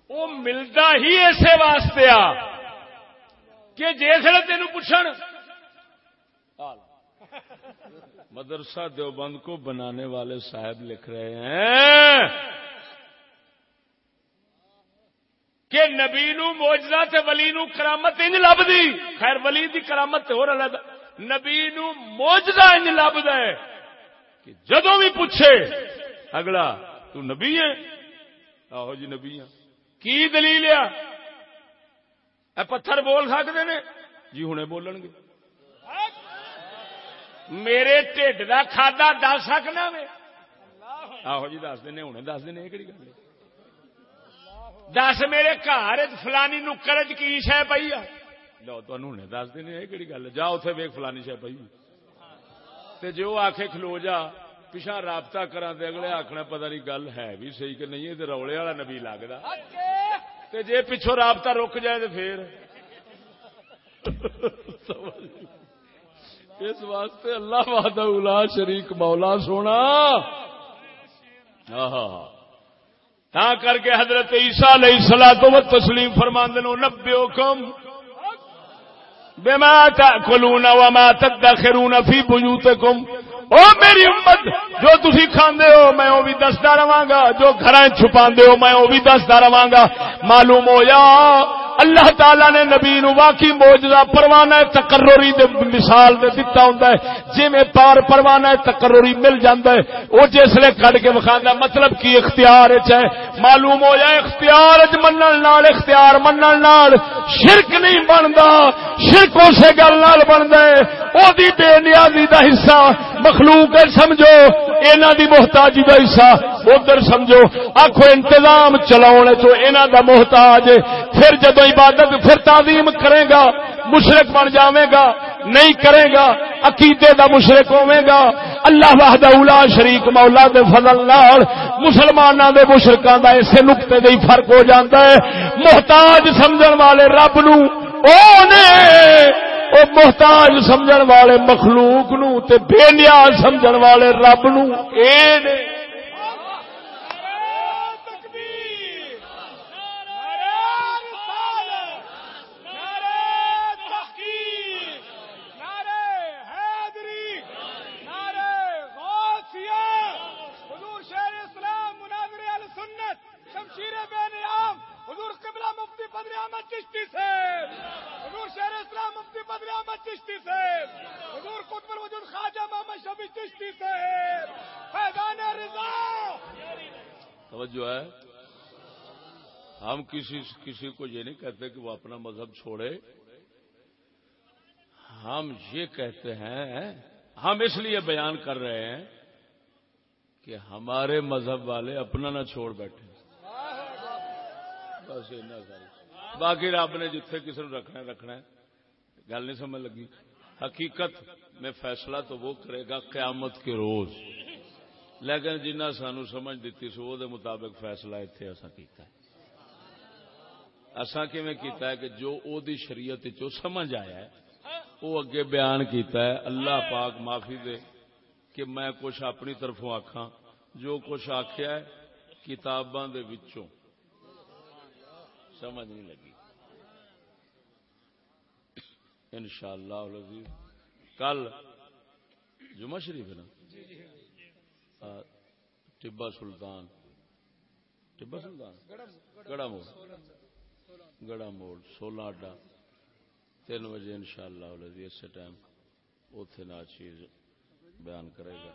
وہ ملتا ہی ایسے واسطے آ کہ جسے تین پوچھ مدرسہ دیوبند کو بنانے والے صاحب لکھ رہے ہیں۔ کہ نبی نو موجدہ تے ولی نو کرامت انج لب دی خیر ولی دی کرامت تے ہو رہا نبی نو موجدہ انج لب ہے۔ کہ جدو بھی پوچھے، اگلا، تو نبی ہے؟ آہو جی نبی ہے۔ کی دلیل ہے؟ اے پتھر بول سکتے نے؟ جی ہوں بولن گے۔ میرے ٹھڈ کا کھادا دس سکنا میں۔ آہو جی دس دن ہوں دس دن یہ کہڑی گل دس میرے گھر فلانی نکر کی شہ پی آ؟ لو تمہیں دس دن یہ کہڑی گل جا اتے ویک فلانی شہ پی جو آخ کھلو جا پچھا رابطہ کرا دے اگلے آخنا پتہ نہیں گل ہے بھی صحیح کہ نہیں ہے رولے والا نبی لگتا جی پچھو رابطہ رک جائے تو پھر۔ اس واسطے اللہ وحدہ شریک مولا سونا۔ تا کر کے حضرت عیسیٰ علیہ السلام تو تسلیم فرما دو نبے کم بے ماتا کلونا و فی بیوتکم. او میری امت، جو تسی کھاندے ہو، میں او بھی دستا گا، جو گھرائیں چھپاندے ہو، میں او بھی دستا گا. معلوم ہو یا اللہ تعالی نے نبی نو واقعی موجزہ پروانہ تقرری دے مثال دے دیتا ہوندا ہے۔ جے میں پار پروانہ تقرری مل جاندا ہے، او جسلے کڈ کے وکھاندا مطلب کی اختیار وچ ہے؟ معلوم ہو جائے اختیار وچ منن نال، اختیار منن نال شرک نہیں بندا۔ شرک اسے گل نال بندا ہے۔ او دی بے نیازی دا حصہ۔ مخلوق ہے، سمجھو۔ انہاں دی محتاجی دا حصہ، ادھر سمجھو آخو انتظام چلاؤ چو انہاں دا محتاج پھر جدو عبادت، پھر تعظیم کرے گا مشرق بن جاوے گا، نہیں کرے گا، عقیدے دا مشرق ہوے گا۔ اللہ وحدہ اولا شریک، مولا دے فضل نال مسلماناں دے مشرکاں دا اسے نقطے دے فرق ہو جاندا ہے۔ محتاج سمجھن والے رب نو، او نے او محتاج سمجھن والے مخلوق نو تے بے نیاز سمجھن والے رب نو، اے نے جو ہے؟ ہم کسی کسی کو یہ نہیں کہتے کہ وہ اپنا مذہب چھوڑے۔ ہم یہ کہتے ہیں، ہم اس لیے بیان کر رہے ہیں کہ ہمارے مذہب والے اپنا نہ چھوڑ بیٹھے۔ بس باقی رب نے جتھے کسی نے رکھنا ہے رکھنا ہے۔ گل نہیں سمجھ لگی۔ حقیقت میں فیصلہ تو وہ کرے گا قیامت کے روز۔ لیکن جنہ سانو سمجھ دیتی سو وہ مطابق فیصلہ اتنے اصا کیتا ہے۔ اصا کیتا ہے کہ جو او دی شریعت چو سمجھ آیا ہے وہ اگے بیان کیتا ہے، اللہ پاک معافی دے کہ میں کچھ اپنی طرفوں آخا جو کچھ آخیا ہے کتاباں دے وچوں۔ سمجھ نہیں لگی۔ ان شاء کل جمعہ شریف ہے نا؟ ٹبا سلطان۔ ٹبا سلطان؟ گڑا موڑ۔ گڑا موڑ، سولہ اڈا۔ تین بجے ان شاء اللہ اسی ٹائم اتنے نا چیز بیان کرے گا۔